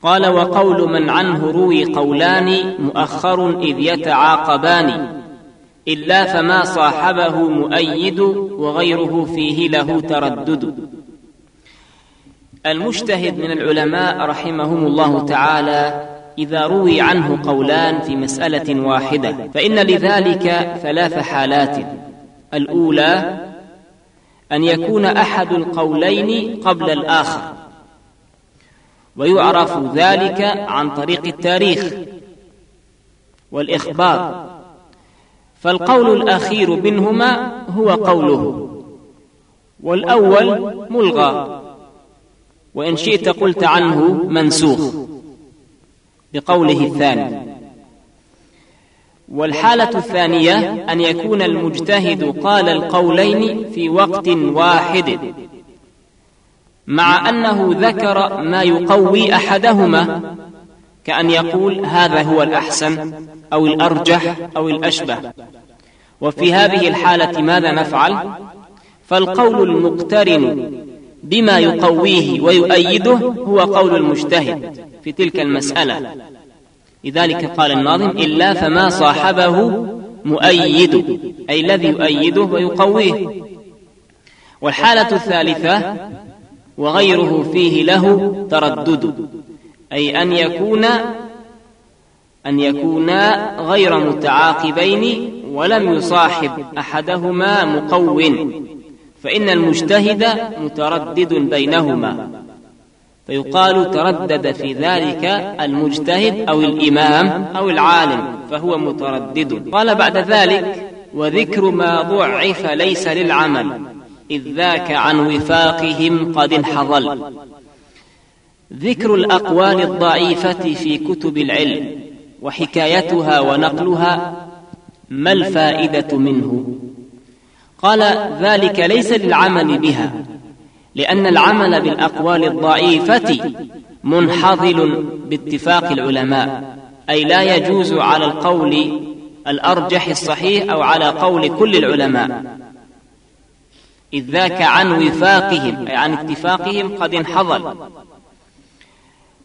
قال وقول من عنه روي قولان مؤخر إذ يتعاقبان. إلا فما صاحبه مؤيد وغيره فيه له تردد. المجتهد من العلماء رحمهم الله تعالى إذا روي عنه قولان في مسألة واحدة فإن لذلك ثلاث حالات. الأولى أن يكون أحد القولين قبل الآخر. ويعرف ذلك عن طريق التاريخ والإخبار. فالقول الأخير منهما هو قوله. والأول ملغى. وإن شئت قلت عنه منسوخ. بقوله الثاني. والحالة الثانية أن يكون المجتهد قال القولين في وقت واحد. مع أنه ذكر ما يقوي أحدهما كأن يقول هذا هو الأحسن أو الأرجح أو الأشبه. وفي هذه الحالة ماذا نفعل؟ فالقول المقترن بما يقويه ويؤيده هو قول المجتهد في تلك المسألة. لذلك قال الناظم إلا فما صاحبه مؤيد أي الذي يؤيده ويقويه. والحالة الثالثة وغيره فيه له تردد. أي أن يكون أن يكونا غير متعاقبين ولم يصاحب أحدهما مقون فإن المجتهد متردد بينهما. فيقال تردد في ذلك المجتهد أو الإمام أو العالم فهو متردد. قال بعد ذلك وذكر ما ضعف ليس للعمل إذ ذاك عن وفاقهم قد انحضل. ذكر الأقوال الضعيفة في كتب العلم وحكايتها ونقلها ما الفائدة منه؟ قال ذلك ليس للعمل بها لأن العمل بالأقوال الضعيفة منحضل باتفاق العلماء أي لا يجوز على القول الأرجح الصحيح أو على قول كل العلماء. إذ ذاك عن وفاقهم أي عن اتفاقهم قد انحضل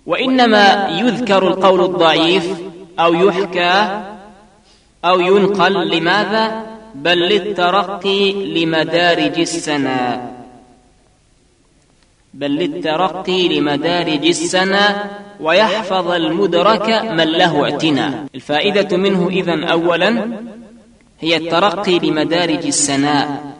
وإنما يذكر القول الضعيف أو يحكى أو ينقل لماذا؟ بل للترقي لمدارج السنة. بل للترقي لمدارج السنة ويحفظ المدرك من له اعتناء. الفائدة منه إذن أولا هي الترقي لمدارج السناء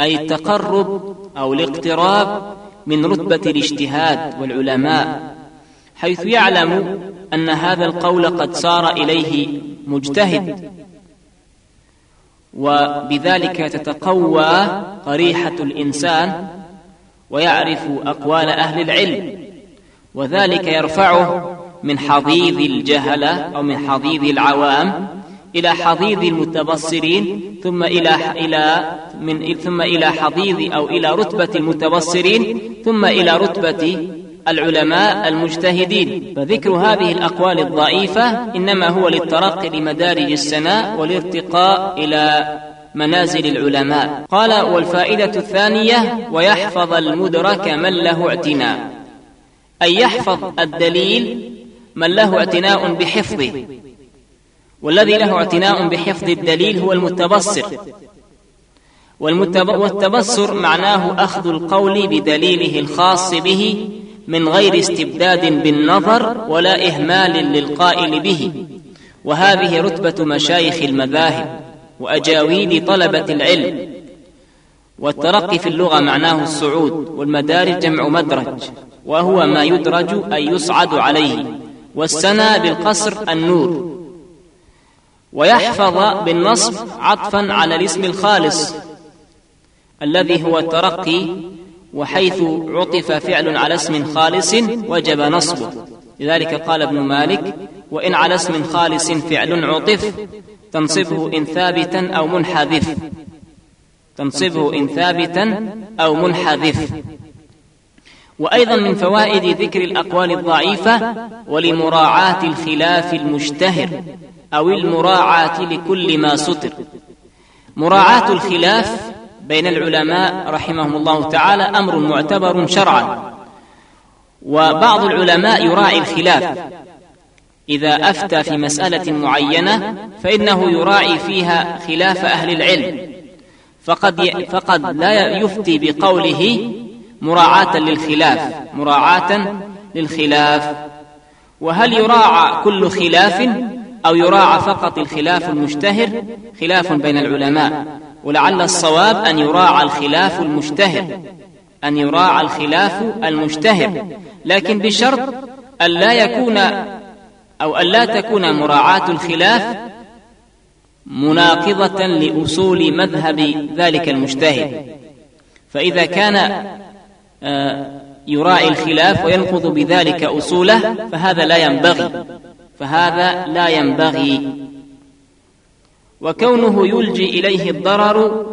أي التقرب أو الاقتراب من رتبة الاجتهاد والعلماء حيث يعلم أن هذا القول قد صار إليه مجتهد. وبذلك تتقوى قريحة الإنسان ويعرف أقوال أهل العلم وذلك يرفعه من حضيض الجهلة أو من حضيض العوام إلى حضيض المتبصرين ثم إلى إلى من ثم إلى حضيض أو إلى رتبة المتبصرين ثم إلى رتبة العلماء المجتهدين. فذكر هذه الأقوال الضعيفة إنما هو للترقي لمدارج السناء والارتقاء إلى منازل العلماء. قال والفائدة الثانية ويحفظ المدرك من له اعتناء. أي يحفظ الدليل من له اعتناء بحفظه. والذي له اعتناء بحفظ الدليل هو المتبصر. والتبصر معناه أخذ القول بدليله الخاص به من غير استبداد بالنظر ولا إهمال للقائل به. وهذه رتبة مشايخ المذاهب وأجاويل طلبة العلم. والترقي في اللغة معناه الصعود والمدارج جمع مدرج وهو ما يدرج أي يصعد عليه. والسنى بالقصر النور ويحفظ بالنصب عطفا على الاسم الخالص الذي هو الترقي وحيث عطف فعل على اسم خالص وجب نصبه. لذلك قال ابن مالك وإن على اسم خالص فعل عطف تنصبه إن ثابتا أو منحذف. تنصبه إن ثابتا أو منحذف. وأيضا من فوائد ذكر الأقوال الضعيفة ولمراعاة الخلاف المشتهر. أو المراعاة لكل ما ستر مراعاة الخلاف بين العلماء رحمهم الله تعالى أمر معتبر شرعا. وبعض العلماء يراعي الخلاف. إذا أفتى في مسألة معينة فإنه يراعي فيها خلاف أهل العلم. فقد, فقد لا يفتي بقوله مراعاة للخلاف. مراعاة للخلاف. وهل يراعى كل خلاف؟ أو يراعى فقط الخلاف المشتهر خلاف بين العلماء. ولعل الصواب أن يراعى الخلاف المشتهر أن يراعى الخلاف المشتهر. لكن بشرط أن لا يكون أو أن لا تكون مراعاة الخلاف مناقضة لأصول مذهب ذلك المجتهد. فإذا كان آه، يراعي الخلاف وينقض بذلك أصوله فهذا لا ينبغي. فهذا لا ينبغي. وكونه يلجي إليه الضرر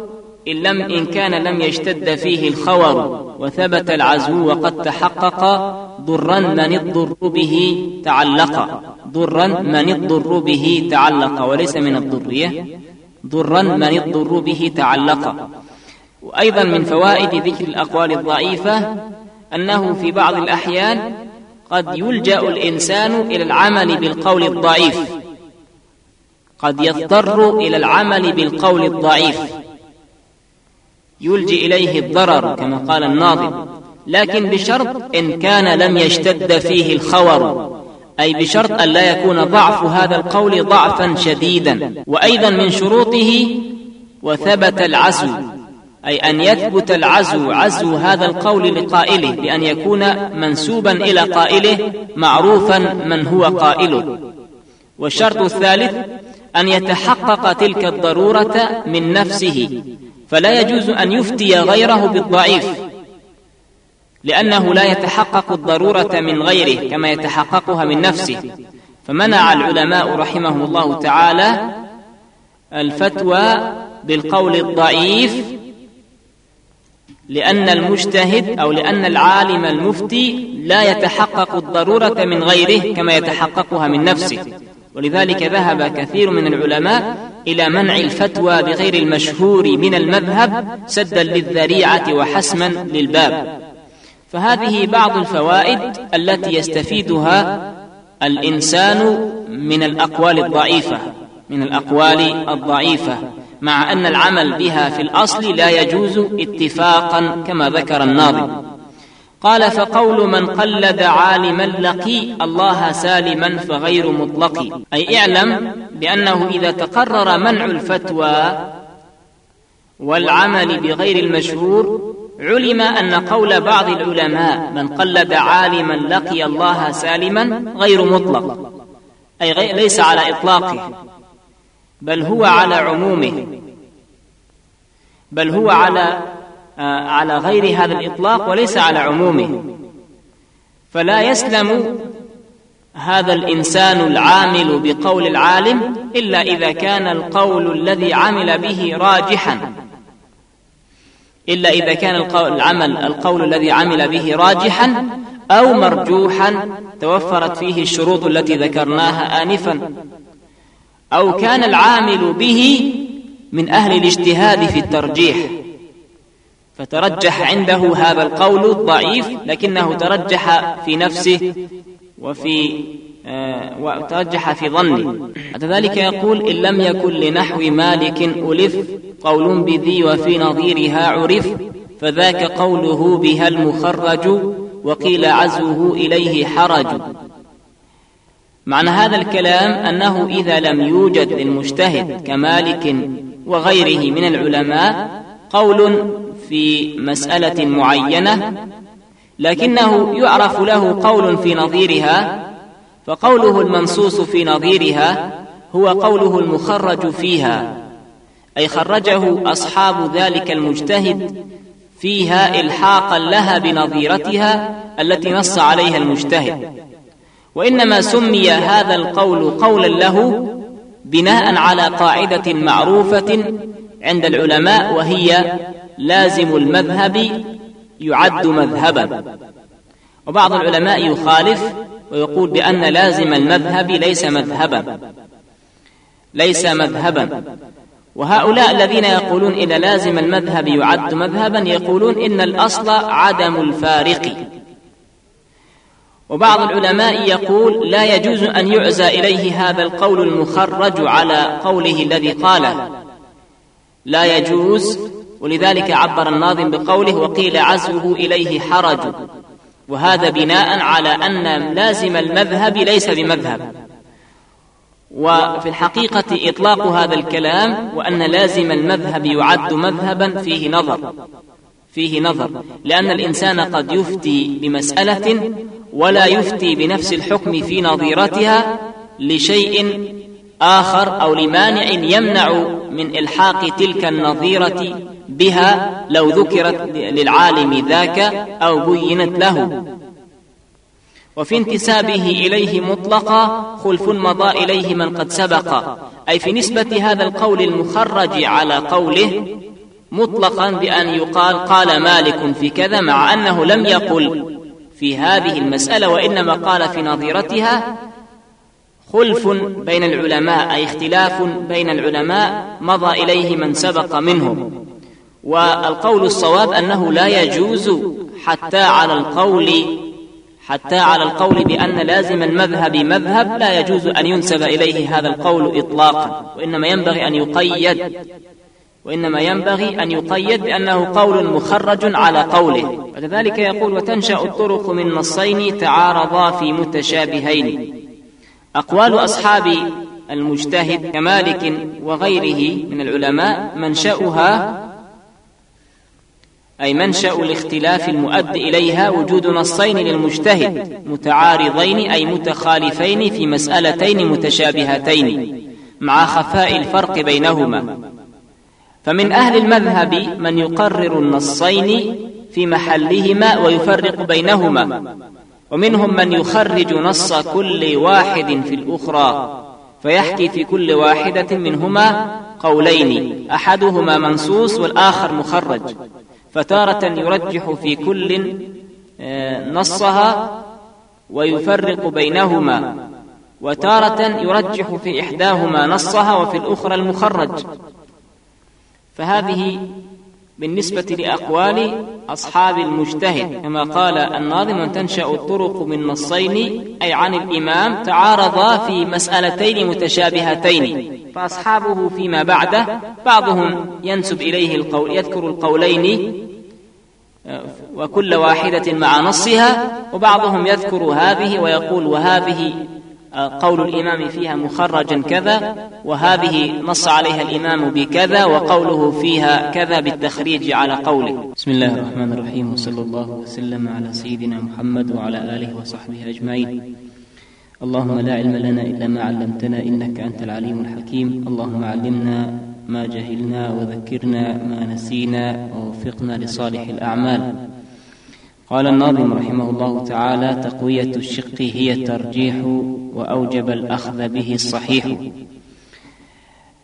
إن, لم إن كان لم يشتد فيه الخور وثبت العزو وقد تحقق ضرا من الضر به تعلق. ضرا من الضر به تعلق وليس من الضرية. ضرا من الضر به تعلق. وأيضا من فوائد ذكر الأقوال الضعيفة أنه في بعض الأحيان قد يلجأ الإنسان إلى العمل بالقول الضعيف. قد يضطر إلى العمل بالقول الضعيف. يلجي إليه الضرر كما قال الناظم. لكن بشرط إن كان لم يشتد فيه الخور. أي بشرط أن لا يكون ضعف هذا القول ضعفا شديدا. وأيضا من شروطه وثبت العزو أي أن يثبت العزو عزو هذا القول لقائله بأن يكون منسوبا إلى قائله معروفا من هو قائله. والشرط الثالث أن يتحقق تلك الضرورة من نفسه. فلا يجوز أن يفتي غيره بالضعيف لأنه لا يتحقق الضرورة من غيره كما يتحققها من نفسه. فمنع العلماء رحمهم الله تعالى الفتوى بالقول الضعيف لأن المجتهد أو لأن العالم المفتي لا يتحقق الضرورة من غيره كما يتحققها من نفسه. ولذلك ذهب كثير من العلماء إلى منع الفتوى بغير المشهور من المذهب سدا للذريعة وحسما للباب. فهذه بعض الفوائد التي يستفيدها الإنسان من الأقوال الضعيفة من الأقوال الضعيفة. مع أن العمل بها في الأصل لا يجوز اتفاقا كما ذكر الناظم. قال فقول من قلد عالما لقي الله سالما فغير مطلق. أي اعلم بأنه إذا تقرر منع الفتوى والعمل بغير المشهور علم أن قول بعض العلماء من قلد عالما لقي الله سالما غير مطلق. أي ليس على إطلاقه. بل هو على عمومه. بل هو على آه، على غير هذا الإطلاق وليس على عمومه. فلا يسلم هذا الإنسان العامل بقول العالم إلا إذا كان القول الذي عمل به راجحا. إلا إذا كان القول العمل القول الذي عمل به راجحا أو مرجوحا توفرت فيه الشروط التي ذكرناها آنفا. أو كان العامل به من أهل الاجتهاد في الترجيح. فترجح عنده هذا القول الضعيف لكنه ترجح في نفسه وفي آه وترجح في ظنه. ذلك يقول إن لم يكن لنحو مالك ألف قول بذي وفي نظيرها عرف. فذاك قوله بها المخرج وقيل عزوه إليه حرج. معنى هذا الكلام أنه إذا لم يوجد للمجتهد كمالك وغيره من العلماء قول في مسألة معينة لكنه يعرف له قول في نظيرها فقوله المنصوص في نظيرها هو قوله المخرج فيها أي خرجه أصحاب ذلك المجتهد فيها إلحاقا لها بنظيرتها التي نص عليها المجتهد. وإنما سمي هذا القول قولا له بناء على قاعدة معروفة عند العلماء وهي لازم المذهب يعد مذهبا. وبعض العلماء يخالف ويقول بأن لازم المذهب ليس مذهبا. ليس مذهبا. وهؤلاء الذين يقولون إن لازم المذهب يعد مذهبا يقولون إن الأصل عدم الفارق. وبعض العلماء يقول لا يجوز أن يعزى إليه هذا القول المخرج على قوله الذي قاله لا يجوز ولذلك عبر الناظم بقوله وقيل عزوه إليه حرج. وهذا بناء على أن لازم المذهب ليس بمذهب. وفي الحقيقة إطلاق هذا الكلام وأن لازم المذهب يعد مذهبا فيه نظر. فيه نظر. لأن الإنسان قد يفتي بمسألة ولا يفتي بنفس الحكم في نظيرتها لشيء آخر أو لمانع يمنع من إلحاق تلك النظيرة بها لو ذكرت للعالم ذاك أو بينت له. وفي انتسابه إليه مطلقا خلف مضى إليه من قد سبق. أي في نسبة هذا القول المخرج على قوله مطلقا بأن يقال قال مالك في كذا مع أنه لم يقل في هذه المسألة وإنما قال في نظيرتها خلف بين العلماء أي اختلاف بين العلماء مضى إليه من سبق منهم. والقول الصواب أنه لا يجوز حتى على القول حتى على القول بأن لازم المذهب مذهب لا يجوز أن ينسب إليه هذا القول إطلاقا وإنما ينبغي أن يقيد وإنما ينبغي أن يقيد بأنه قول مخرج على قوله. وكذلك يقول وتنشأ الطرق من نصين تعارضا في متشابهين أقوال أصحاب المجتهد كمالك وغيره من العلماء منشأها أي منشأ الاختلاف المؤدي إليها وجود نصين للمجتهد متعارضين أي متخالفين في مسألتين متشابهتين مع خفاء الفرق بينهما. فمن أهل المذهب من يقرر النصين في محلهما ويفرق بينهما ومنهم من يخرج نص كل واحد في الأخرى فيحكي في كل واحدة منهما قولين أحدهما منصوص والآخر مخرج فتارة يرجح في كل آه، نصها ويفرق بينهما وتارة يرجح في إحداهما نصها وفي الأخرى المخرج. فهذه بالنسبة لأقوال أصحاب المجتهد. كما قال الناظم تنشأ الطرق من نصين أي عن الإمام تعارضا في مسألتين متشابهتين. فأصحابه فيما بعده بعضهم ينسب إليه القول يذكر القولين وكل واحدة مع نصها وبعضهم يذكر هذه ويقول وهذه قول الإمام فيها مخرجا كذا وهذه نص عليها الإمام بكذا وقوله فيها كذا بالتخريج على قوله. بسم الله الرحمن الرحيم وصلى الله وسلم على سيدنا محمد وعلى آله وصحبه أجمعين. اللهم لا علم لنا إلا ما علمتنا إنك أنت العليم الحكيم. اللهم علمنا ما جهلنا وذكرنا ما نسينا ووفقنا لصالح الأعمال. قال الناظم رحمه الله تعالى تقوية الشق هي الترجيح وأوجب الأخذ به الصحيح.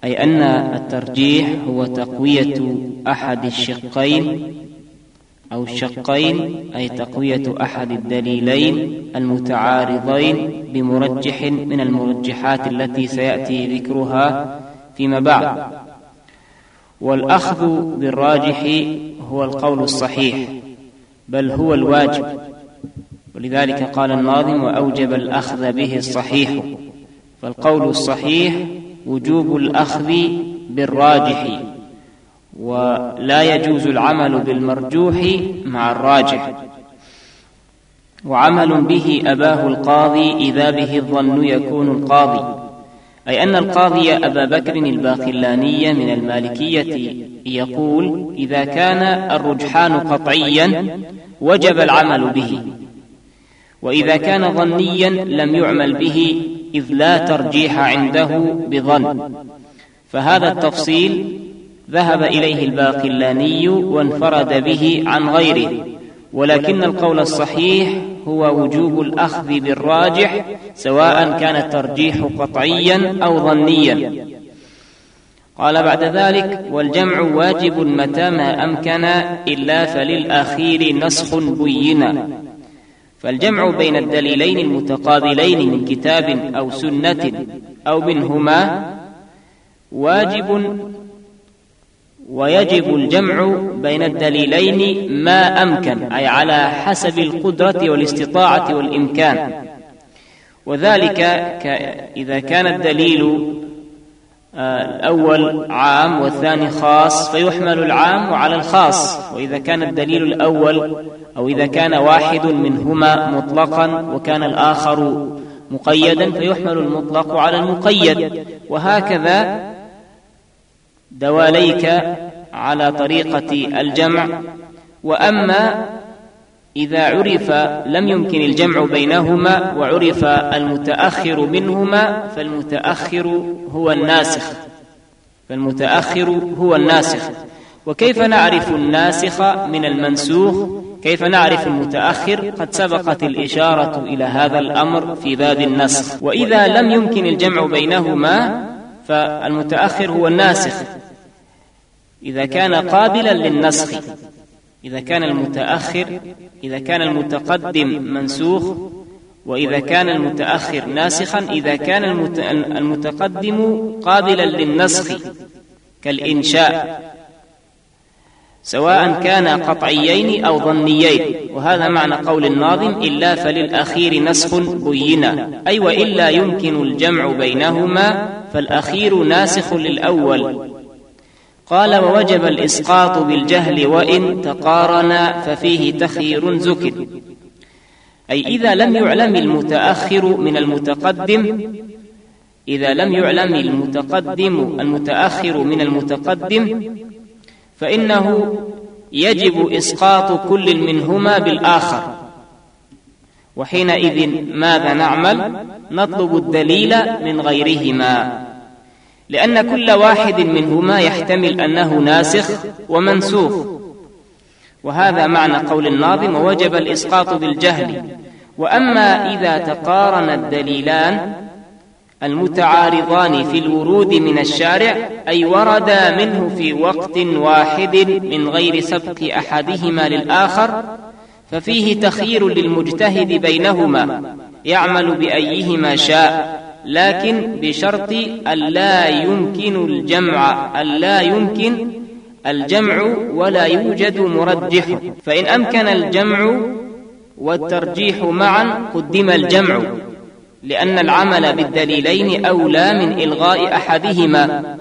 أي أن الترجيح هو تقوية أحد الشقين أو الشقين أي تقوية أحد الدليلين المتعارضين بمرجح من المرجحات التي سيأتي ذكرها فيما بعد. والأخذ بالراجح هو القول الصحيح. بل هو الواجب. ولذلك قال الناظم وأوجب الأخذ به الصحيح. فالقول الصحيح وجوب الأخذ بالراجح. ولا يجوز العمل بالمرجوح مع الراجح. وعمل به أباه القاضي إذا به الظن يكون القاضي. أي أن القاضي أبا بكر الباقلاني من المالكية يقول إذا كان الرجحان قطعيا وجب العمل به. وإذا كان ظنيا لم يعمل به إذ لا ترجيح عنده بظن. فهذا التفصيل ذهب إليه الباقلاني وانفرد به عن غيره. ولكن القول الصحيح هو وجوب الأخذ بالراجح سواء كان الترجيح قطعيا أو ظنيا. قال بعد ذلك والجمع واجب متى ما أمكن إلا فللأخير نسخ بينا فالجمع بين الدليلين المتقابلين من كتاب أو سنة أو منهما واجب ويجب الجمع بين الدليلين ما أمكن أي على حسب القدرة والاستطاعة والإمكان. وذلك إذا كان الدليل آه، الأول عام والثاني خاص فيحمل العام على الخاص. وإذا كان الدليل الأول أو إذا كان واحد منهما مطلقا وكان الآخر مقيدا فيحمل المطلق على المقيد. وهكذا دواليك على طريقة الجمع. وأما إذا عرف لم يمكن الجمع بينهما وعرف المتأخر منهما فالمتأخر هو الناسخ. فالمتأخر هو الناسخ. وكيف نعرف الناسخ من المنسوخ؟ كيف نعرف المتأخر؟ قد سبقت الإشارة إلى هذا الأمر في باب النسخ. وإذا لم يمكن الجمع بينهما فالمتأخر هو الناسخ. إذا كان قابلا للنسخ. إذا كان المتأخر إذا كان المتقدم منسوخ وإذا كان المتأخر ناسخا إذا كان المتقدم قابلا للنسخ كالإنشاء سواء كان قطعيين أو ظنيين. وهذا معنى قول الناظم إلا فللأخير نسخ بينا أي وإلا يمكن الجمع بينهما فالأخير ناسخ للأول. قال ووجب الإسقاط بالجهل وإن تقارن ففيه تخير زكر. أي إذا لم يعلم المتأخر من المتقدم إذا لم يعلم المتقدم المتأخر من المتقدم فإنه يجب إسقاط كل منهما بالآخر. وحينئذ ماذا نعمل؟ نطلب الدليل من غيرهما. لأن كل واحد منهما يحتمل أنه ناسخ ومنسوخ. وهذا معنى قول الناظم ووجب الإسقاط بالجهل. وأما إذا تقارن الدليلان المتعارضان في الورود من الشارع أي وردا منه في وقت واحد من غير سبق أحدهما للآخر ففيه تخيير للمجتهد بينهما يعمل بأيهما شاء. لكن بشرط ألا يمكن الجمع ألا يمكن الجمع ولا يوجد مرجح. فإن أمكن الجمع والترجيح معا قدم الجمع لأن العمل بالدليلين أولى من إلغاء أحدهما.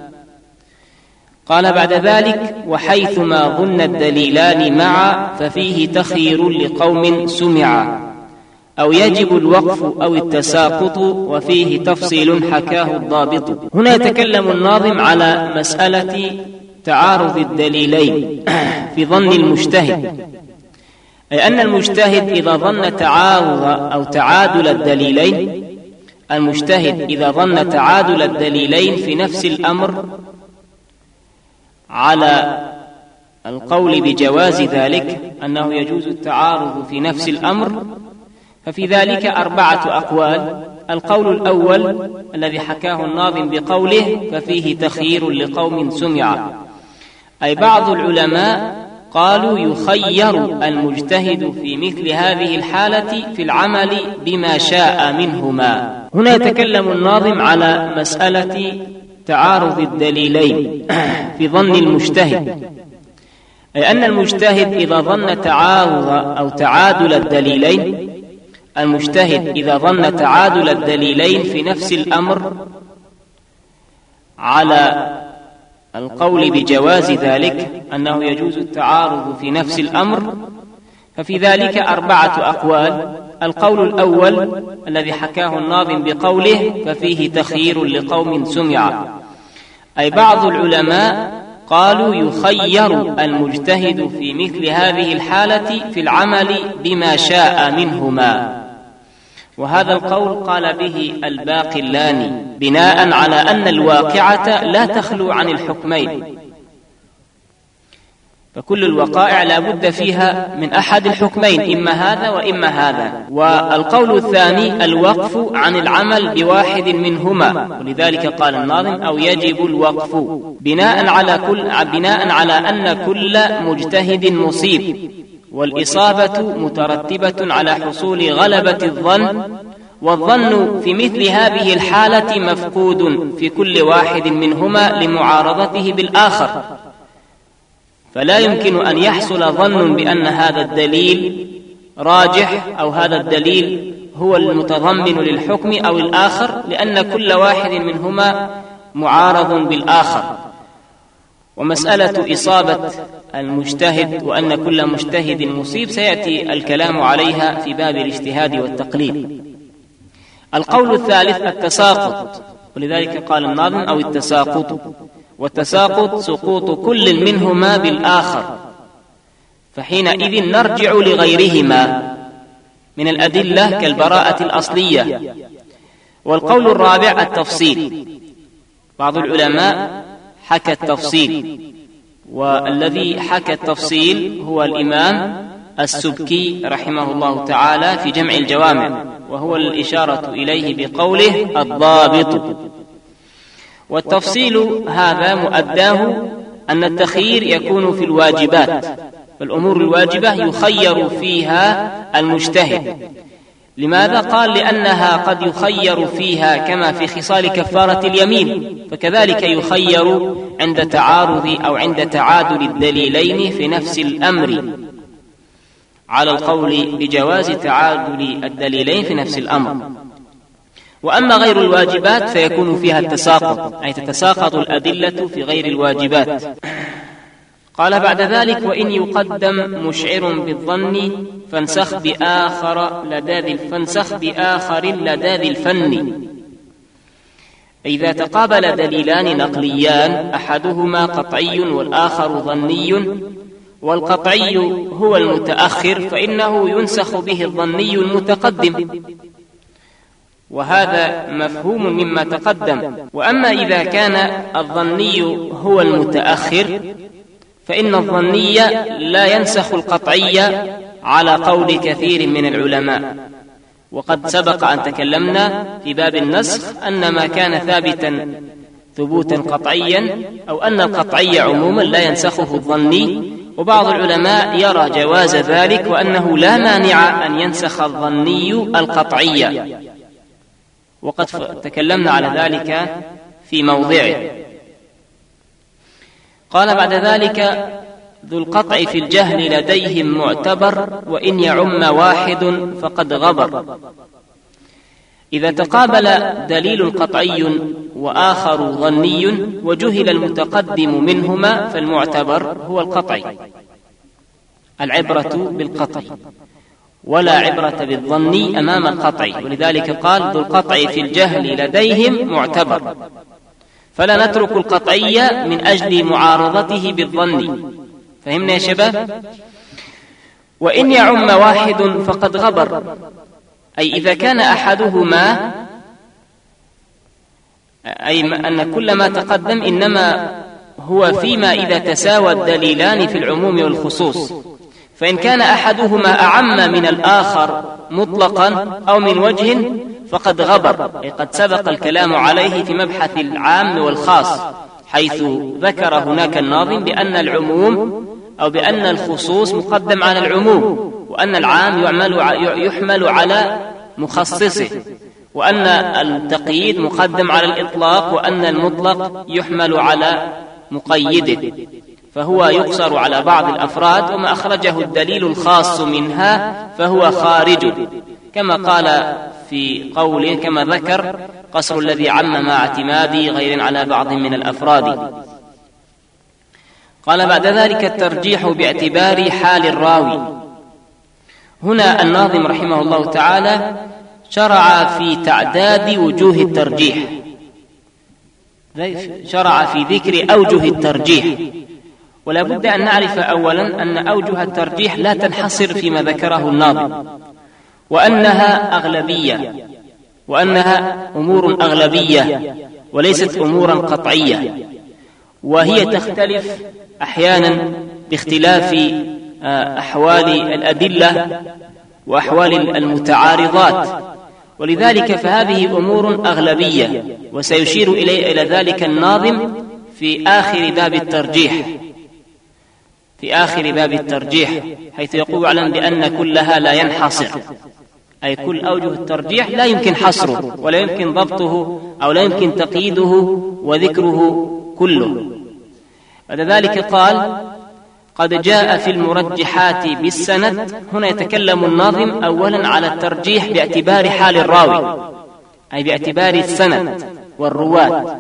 قال بعد ذلك وحيثما ظن الدليلان معا ففيه تخير لقوم سمعا. أو يجب الوقف أو التساقط وفيه تفصيل حكاه الضابط. هنا يتكلم الناظم على مسألة تعارض الدليلين في ظن المجتهد. أي أن المجتهد إذا ظن تعارض أو تعادل الدليلين المجتهد إذا ظن تعادل الدليلين في نفس الأمر على القول بجواز ذلك أنه يجوز التعارض في نفس الأمر ففي ذلك أربعة أقوال. القول الأول الذي حكاه الناظم بقوله ففيه تخيير لقوم سمع. أي بعض العلماء قالوا يخير المجتهد في مثل هذه الحالة في العمل بما شاء منهما. هنا يتكلم الناظم على مسألة تعارض الدليلين (coughs) في ظن المجتهد. أي أن المجتهد إذا ظن تعارض أو تعادل الدليلين المجتهد إذا ظن تعادل الدليلين في نفس الأمر على القول بجواز ذلك أنه يجوز التعارض في نفس الأمر ففي ذلك أربعة أقوال. القول الأول الذي حكاه الناظم بقوله ففيه تخيير لقوم سمع. أي بعض العلماء قالوا يخير المجتهد في مثل هذه الحالة في العمل بما شاء منهما. وهذا القول قال به الباقلاني بناء على أن الواقعة لا تخلو عن الحكمين. فكل الوقائع لا بد فيها من أحد الحكمين إما هذا وإما هذا. والقول الثاني الوقف عن العمل بواحد منهما. ولذلك قال الناظم أو يجب الوقف بناء على كل بناء على أن كل مجتهد مصيب. والإصابة مترتبة على حصول غلبة الظن والظن في مثل هذه الحالة مفقود في كل واحد منهما لمعارضته بالآخر. فلا يمكن أن يحصل ظن بأن هذا الدليل راجح أو هذا الدليل هو المتضمن للحكم أو الآخر لأن كل واحد منهما معارض بالآخر. ومسألة إصابة المجتهد وأن كل مجتهد مصيب سيأتي الكلام عليها في باب الاجتهاد والتقليد. القول الثالث التساقط. ولذلك قال الناظم أو التساقط. والتساقط سقوط كل منهما بالآخر. فحينئذ نرجع لغيرهما من الأدلة كالبراءة الأصلية. والقول الرابع التفصيل. بعض العلماء حكى التفصيل. والذي حكى التفصيل هو الإمام السبكي رحمه الله تعالى في جمع الجوامع وهو الإشارة إليه بقوله الضابط. والتفصيل هذا مؤداه أن التخيير يكون في الواجبات فالأمور الواجبة يخير فيها المجتهد. لماذا قال لأنها قد يخير فيها كما في خصال كفارة اليمين؟ فكذلك يخير عند تعارض أو عند تعادل الدليلين في نفس الأمر. على القول بجواز تعادل الدليلين في نفس الأمر. وأما غير الواجبات فيكون فيها التساقط أي تتساقط الأدلة في غير الواجبات. قال بعد ذلك وإن يقدم مشعر بالظن فانسخ بآخر لدى فانسخ بآخر لدى الفن. إذا تقابل دليلان نقليان أحدهما قطعي والآخر ظني والقطعي هو المتأخر فإنه ينسخ به الظني المتقدم. وهذا مفهوم مما تقدم. وأما إذا كان الظني هو المتأخر فإن الظني لا ينسخ القطعي على قول كثير من العلماء. وقد سبق أن تكلمنا في باب النسخ أن ما كان ثابتا ثبوتا قطعيا أو أن القطعي عموما لا ينسخه الظني وبعض العلماء يرى جواز ذلك وأنه لا مانع أن ينسخ الظني القطعي. وقد تكلمنا على ذلك في موضعه. قال بعد ذلك ذو القطع في الجهل لديهم معتبر وإن يعم واحد فقد غبر. إذا تقابل دليل قطعي وآخر ظني وجهل المتقدم منهما فالمعتبر هو القطعي. العبرة بالقطع. ولا عبرة بالظن أمام القطع. ولذلك قال ذو القطع في الجهل لديهم معتبر. فلا نترك القطعية من أجل معارضته بالظن. فهمنا يا شباب؟ وإن يعم واحد فقد غبر. أي إذا كان أحدهما أي أن كل ما تقدم إنما هو فيما إذا تساوى الدليلان في العموم والخصوص. فإن كان أحدهما أعم من الآخر مطلقا أو من وجه فقد غبر أي قد سبق الكلام عليه في مبحث العام والخاص حيث ذكر هناك الناظم بأن العموم أو بأن الخصوص مقدم على العموم وأن العام يعمل يحمل على مخصصه وأن التقييد مقدم على الإطلاق وأن المطلق يحمل على مقيده. فهو يقصر على بعض الأفراد وما أخرجه الدليل الخاص منها فهو خارج. كما قال في قوله كما ذكر قصر الذي عم مع اعتماد غير على بعض من الأفراد. قال بعد ذلك الترجيح باعتبار حال الراوي. هنا الناظم رحمه الله تعالى شرع في تعداد وجوه الترجيح. شرع في ذكر أوجه الترجيح. ولا بد أن نعرف أولا أن أوجه الترجيح لا تنحصر فيما ذكره الناظم وأنها أغلبية وأنها أمور أغلبية وليست أمورا قطعية وهي تختلف أحيانا باختلاف آه، أحوال الأدلة وأحوال المتعارضات. ولذلك فهذه أمور أغلبية وسيشير إلى ذلك الناظم في آخر باب الترجيح. في آخر باب الترجيح حيث يقول اعلم بأن كلها لا ينحصر. أي كل أوجه الترجيح لا يمكن حصره ولا يمكن ضبطه أو لا يمكن تقييده وذكره كله. بعد ذلك قال قد جاء في المرجحات بالسند هنا يتكلم الناظم أولا على الترجيح باعتبار حال الراوي أي باعتبار السند والرواة.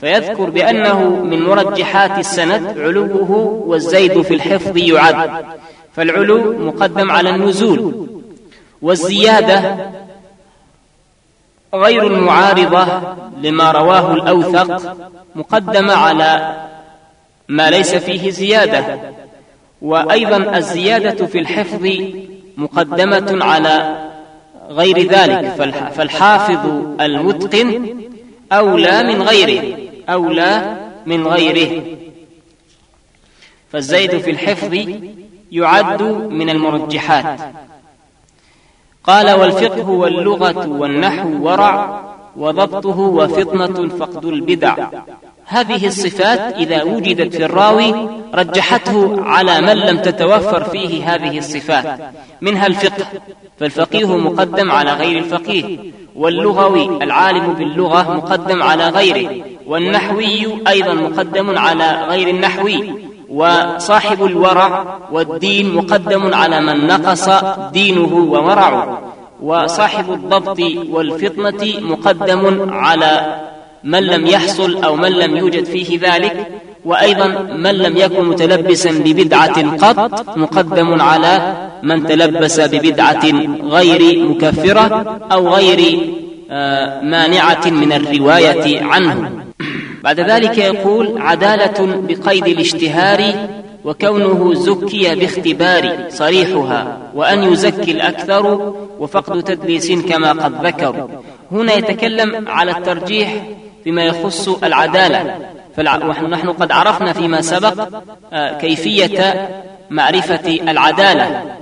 فيذكر بأنه من مرجحات السند علوه والزيد في الحفظ يعد فالعلو مقدم على النزول والزيادة غير المعارضة لما رواه الأوثق مقدمة على ما ليس فيه زيادة وأيضا الزيادة في الحفظ مقدمة على غير ذلك فالحافظ المتقن أولى من غيره. أولى من غيره. فالزيد في الحفظ يعد من المرجحات. قال والفقه واللغة والنحو ورع وضبطه وفطنة فقد البدع. هذه الصفات إذا وجدت في الراوي رجحته على من لم تتوفر فيه هذه الصفات. منها الفقه فالفقيه مقدم على غير الفقيه واللغوي العالم باللغة مقدم على غيره. والنحوي أيضا مقدم على غير النحوي وصاحب الورع والدين مقدم على من نقص دينه وورعه وصاحب الضبط والفطنة مقدم على من لم يحصل أو من لم يوجد فيه ذلك وأيضا من لم يكن متلبسا ببدعة قط مقدم على من تلبس ببدعة غير مكفرة أو غير آه، مانعة من الرواية عنه. بعد ذلك يقول عدالة بقيد الاشتهار وكونه زكي باختبار صريحها وأن يزكي الأكثر وفقد تدليس كما قد ذكروا هنا يتكلم على الترجيح فيما يخص العدالة. ونحن قد عرفنا فيما سبق آه، كيفية معرفة العدالة.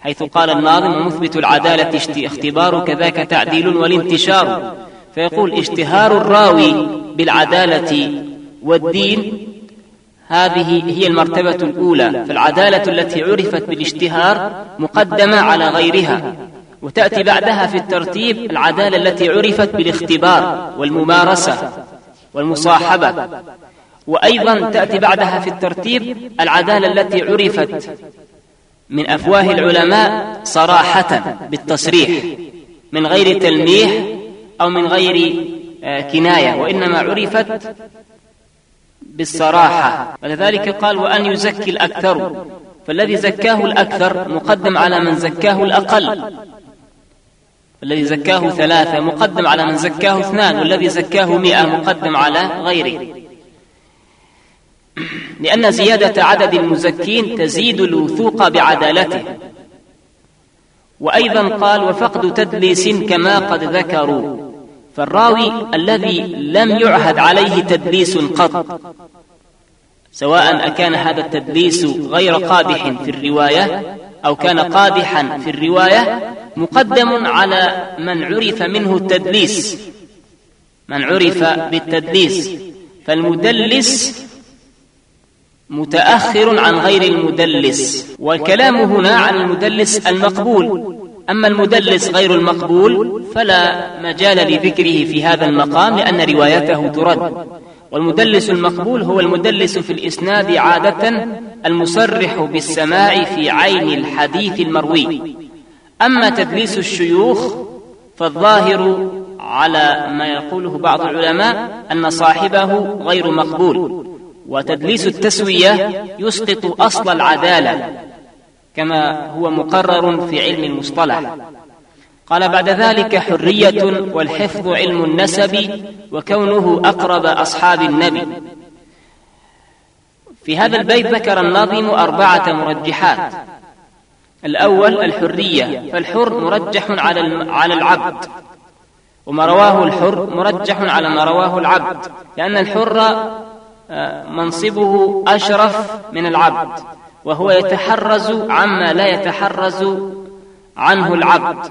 حيث قال الناظم مثبت العدالة اختبار كذاك تعديل والانتشار. فيقول اشتهار الراوي بالعدالة والدين. هذه هي المرتبة الأولى. فالعدالة التي عرفت بالاشتهار مقدمة على غيرها. وتأتي بعدها في الترتيب العدالة التي عرفت بالاختبار والممارسة والمصاحبة. وأيضا تأتي بعدها في الترتيب العدالة التي عرفت من أفواه العلماء صراحة بالتصريح من غير تلميح أو من غير كناية وإنما عرفت بالصراحة. ولذلك قال وأن يزكي الأكثر. فالذي زكاه الأكثر مقدم على من زكاه الأقل. الذي زكاه ثلاثة مقدم على من زكاه اثنان والذي زكاه مئة مقدم على غيره. (clears throat) لأن زيادة عدد المزكين تزيد الوثوق بعدالته. وأيضا قال وفقد تدليس كما قد ذكروا. فالراوي الذي لم يعهد عليه تدليس قط سواء أكان هذا التدليس غير قادح في الرواية أو كان قادحا في الرواية مقدم على من عرف منه التدليس. من عرف بالتدليس فالمدلس متأخر عن غير المدلس. والكلام هنا عن المدلس المقبول. أما المدلس غير المقبول فلا مجال لذكره في هذا المقام لأن روايته ترد. والمدلس المقبول هو المدلس في الإسناد عادة المصرح بالسماع في عين الحديث المروي. أما تدليس الشيوخ فالظاهر على ما يقوله بعض العلماء أن صاحبه غير مقبول وتدليس التسوية يسقط أصل العدالة. كما هو مقرر في علم المصطلح. قال بعد ذلك حرية والحفظ علم النسب وكونه أقرب أصحاب النبي. في هذا البيت ذكر الناظم أربعة مرجحات. الأول الحرية فالحر مرجح على على العبد. وما رواه الحر مرجح على ما رواه العبد لأن الحر آه، منصبه أشرف من العبد. وهو يتحرز عما لا يتحرز عنه العبد.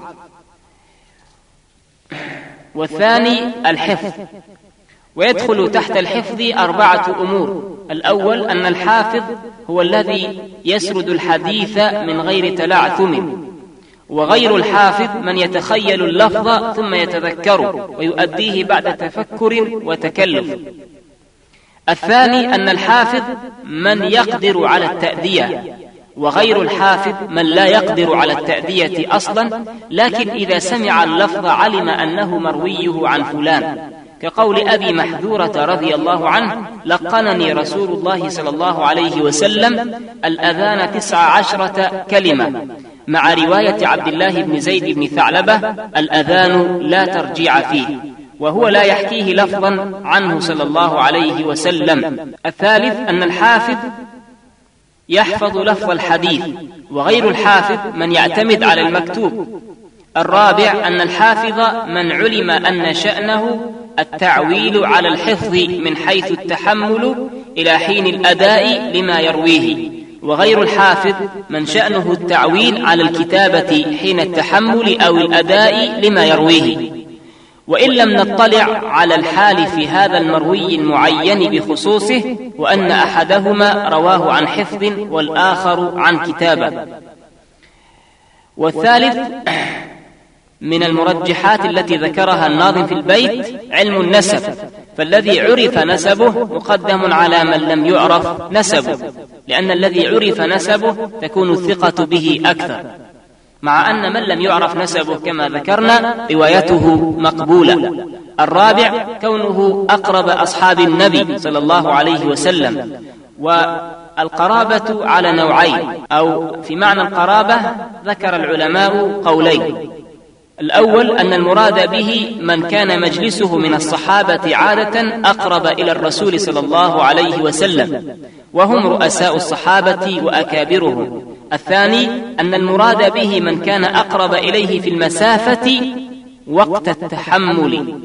والثاني الحفظ. ويدخل تحت الحفظ أربعة أمور. الأول أن الحافظ هو الذي يسرد الحديث من غير تلعثم وغير الحافظ من يتخيل اللفظ ثم يتذكره ويؤديه بعد تفكر وتكلف. الثاني أن الحافظ من يقدر على التأدية وغير الحافظ من لا يقدر على التأدية أصلا لكن إذا سمع اللفظ علم أنه مرويه عن فلان. كقول أبي محذورة رضي الله عنه لقنني رسول الله صلى الله عليه وسلم الأذان تسع عشرة كلمة مع رواية عبد الله بن زيد بن ثعلبة الأذان لا ترجيع فيه وهو لا يحكيه لفظا عنه صلى الله عليه وسلم. الثالث أن الحافظ يحفظ لفظ الحديث وغير الحافظ من يعتمد على المكتوب. الرابع أن الحافظ من علم أن شأنه التعويل على الحفظ من حيث التحمل إلى حين الأداء لما يرويه. وغير الحافظ من شأنه التعويل على الكتابة حين التحمل أو الأداء لما يرويه. وإن لم نطلع على الحال في هذا المروي المعين بخصوصه وأن أحدهما رواه عن حفظ والآخر عن كتابة. والثالث من المرجحات التي ذكرها الناظم في البيت علم النسب فالذي عرف نسبه مقدم على من لم يعرف نسبه لأن الذي عرف نسبه تكون الثقة به أكثر. مع أن من لم يعرف نسبه كما ذكرنا روايته مقبولة. الرابع كونه أقرب أصحاب النبي صلى الله عليه وسلم. والقرابة على نوعين أو في معنى القرابة ذكر العلماء قولين. الأول أن المراد به من كان مجلسه من الصحابة عادة أقرب إلى الرسول صلى الله عليه وسلم وهم رؤساء الصحابة وأكابرهم. الثاني أن المراد به من كان أقرب إليه في المسافة وقت التحمل.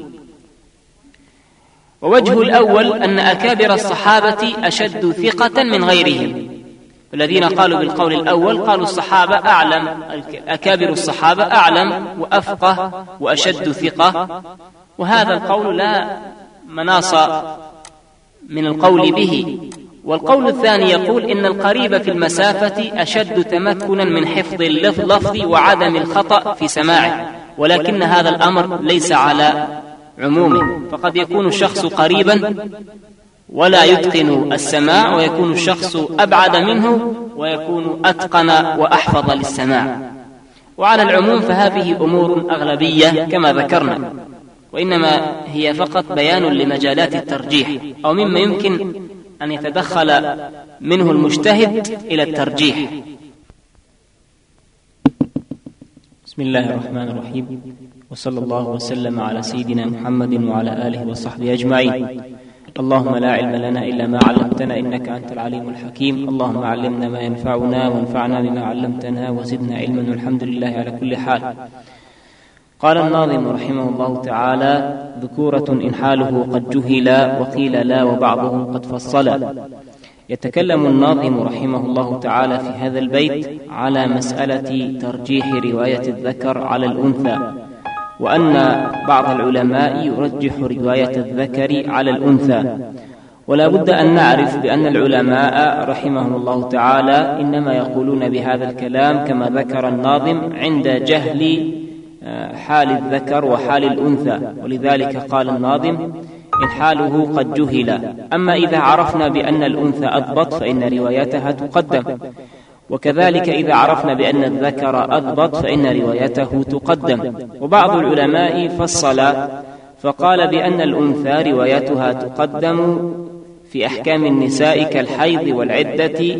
ووجه الأول أن أكابر الصحابة أشد ثقة من غيرهم. الذين قالوا بالقول الأول قالوا الصحابة أعلم أكابر الصحابة أعلم وأفقه وأشد ثقة. وهذا القول لا مناص من القول به. والقول الثاني يقول إن القريب في المسافة أشد تمكنا من حفظ اللفظ وعدم الخطأ في سماعه ولكن هذا الأمر ليس على عموم. فقد يكون الشخص قريبا ولا يتقن السماع ويكون الشخص أبعد منه ويكون أتقن وأحفظ للسماع. وعلى العموم فهذه أمور أغلبية كما ذكرنا وإنما هي فقط بيان لمجالات الترجيح أو مما يمكن أن يتدخل منه المجتهد إلى الترجيح. بسم الله الرحمن الرحيم. وصلى الله وسلم على سيدنا محمد وعلى آله وصحبه أجمعين. اللهم لا علم لنا إلا ما علمتنا إنك أنت العليم الحكيم. اللهم علمنا ما ينفعنا وانفعنا بما علمتنا وزدنا علما. والحمد لله على كل حال. قال الناظم رحمه الله تعالى ذكورة إن حاله قد جهل وقيل لا وبعضهم قد فصل يتكلم الناظم رحمه الله تعالى في هذا البيت على مسألة ترجيح رواية الذكر على الأنثى وأن بعض العلماء يرجح رواية الذكر على الأنثى. ولا بد أن نعرف بأن العلماء رحمهم الله تعالى إنما يقولون بهذا الكلام كما ذكر الناظم عند جهل حال الذكر وحال الأنثى. ولذلك قال الناظم إن حاله قد جهل أما إذا عرفنا بأن الأنثى أضبط فإن روايتها تقدم. وكذلك إذا عرفنا بأن الذكر أضبط فإن روايته تقدم. وبعض العلماء فصل فقال بأن الأنثى روايتها تقدم في أحكام النساء كالحيض والعدة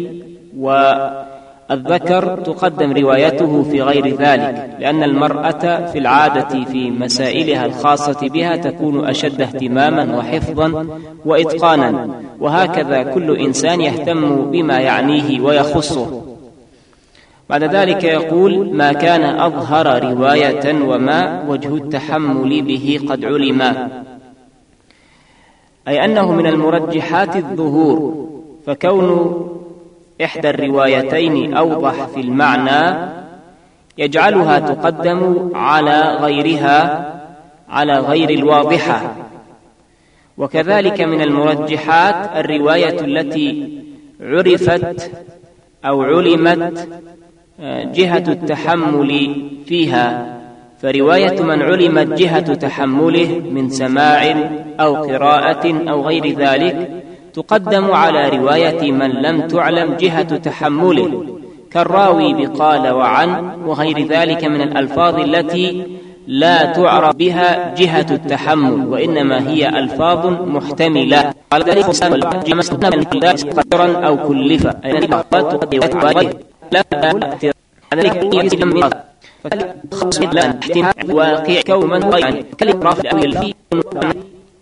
والذكر تقدم روايته في غير ذلك لأن المرأة في العادة في مسائلها الخاصة بها تكون أشد اهتماما وحفظا وإتقانا وهكذا كل إنسان يهتم بما يعنيه ويخصه. بعد ذلك يقول ما كان أظهر رواية وما وجه التحمل به قد علما أي أنه من المرجحات الظهور فكون إحدى الروايتين أوضح في المعنى يجعلها تقدم على غيرها على غير الواضحة. وكذلك من المرجحات الرواية التي عرفت أو علمت جهة التحمل فيها. فرواية من علمت جهة تحمله من سماع أو قراءة أو غير ذلك تقدم على رواية من لم تعلم جهة تحمله. كالراوي بقال وعن وغير ذلك من الألفاظ التي لا تعرف بها جهة التحمل وإنما هي ألفاظ محتملة. على ذلك قدرا أو كلفا لا لا احتمال واقع كوما غير رافع الفي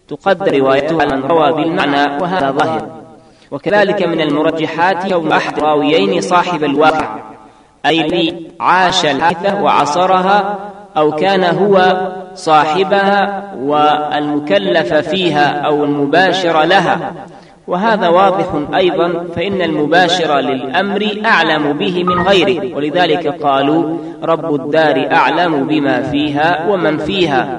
تقدر روايته من روى بالمعنى وهذا ظاهر. وكذلك من المرجحات كون أحد راويين صاحب الواقع. أي الذي عاش الحادثة وعصرها أو كان هو صاحبها والمكلف فيها أو المباشر لها. وهذا واضح. أيضا فإن المباشر للأمر أعلم به من غيره. ولذلك قالوا رب الدار أعلم بما فيها ومن فيها.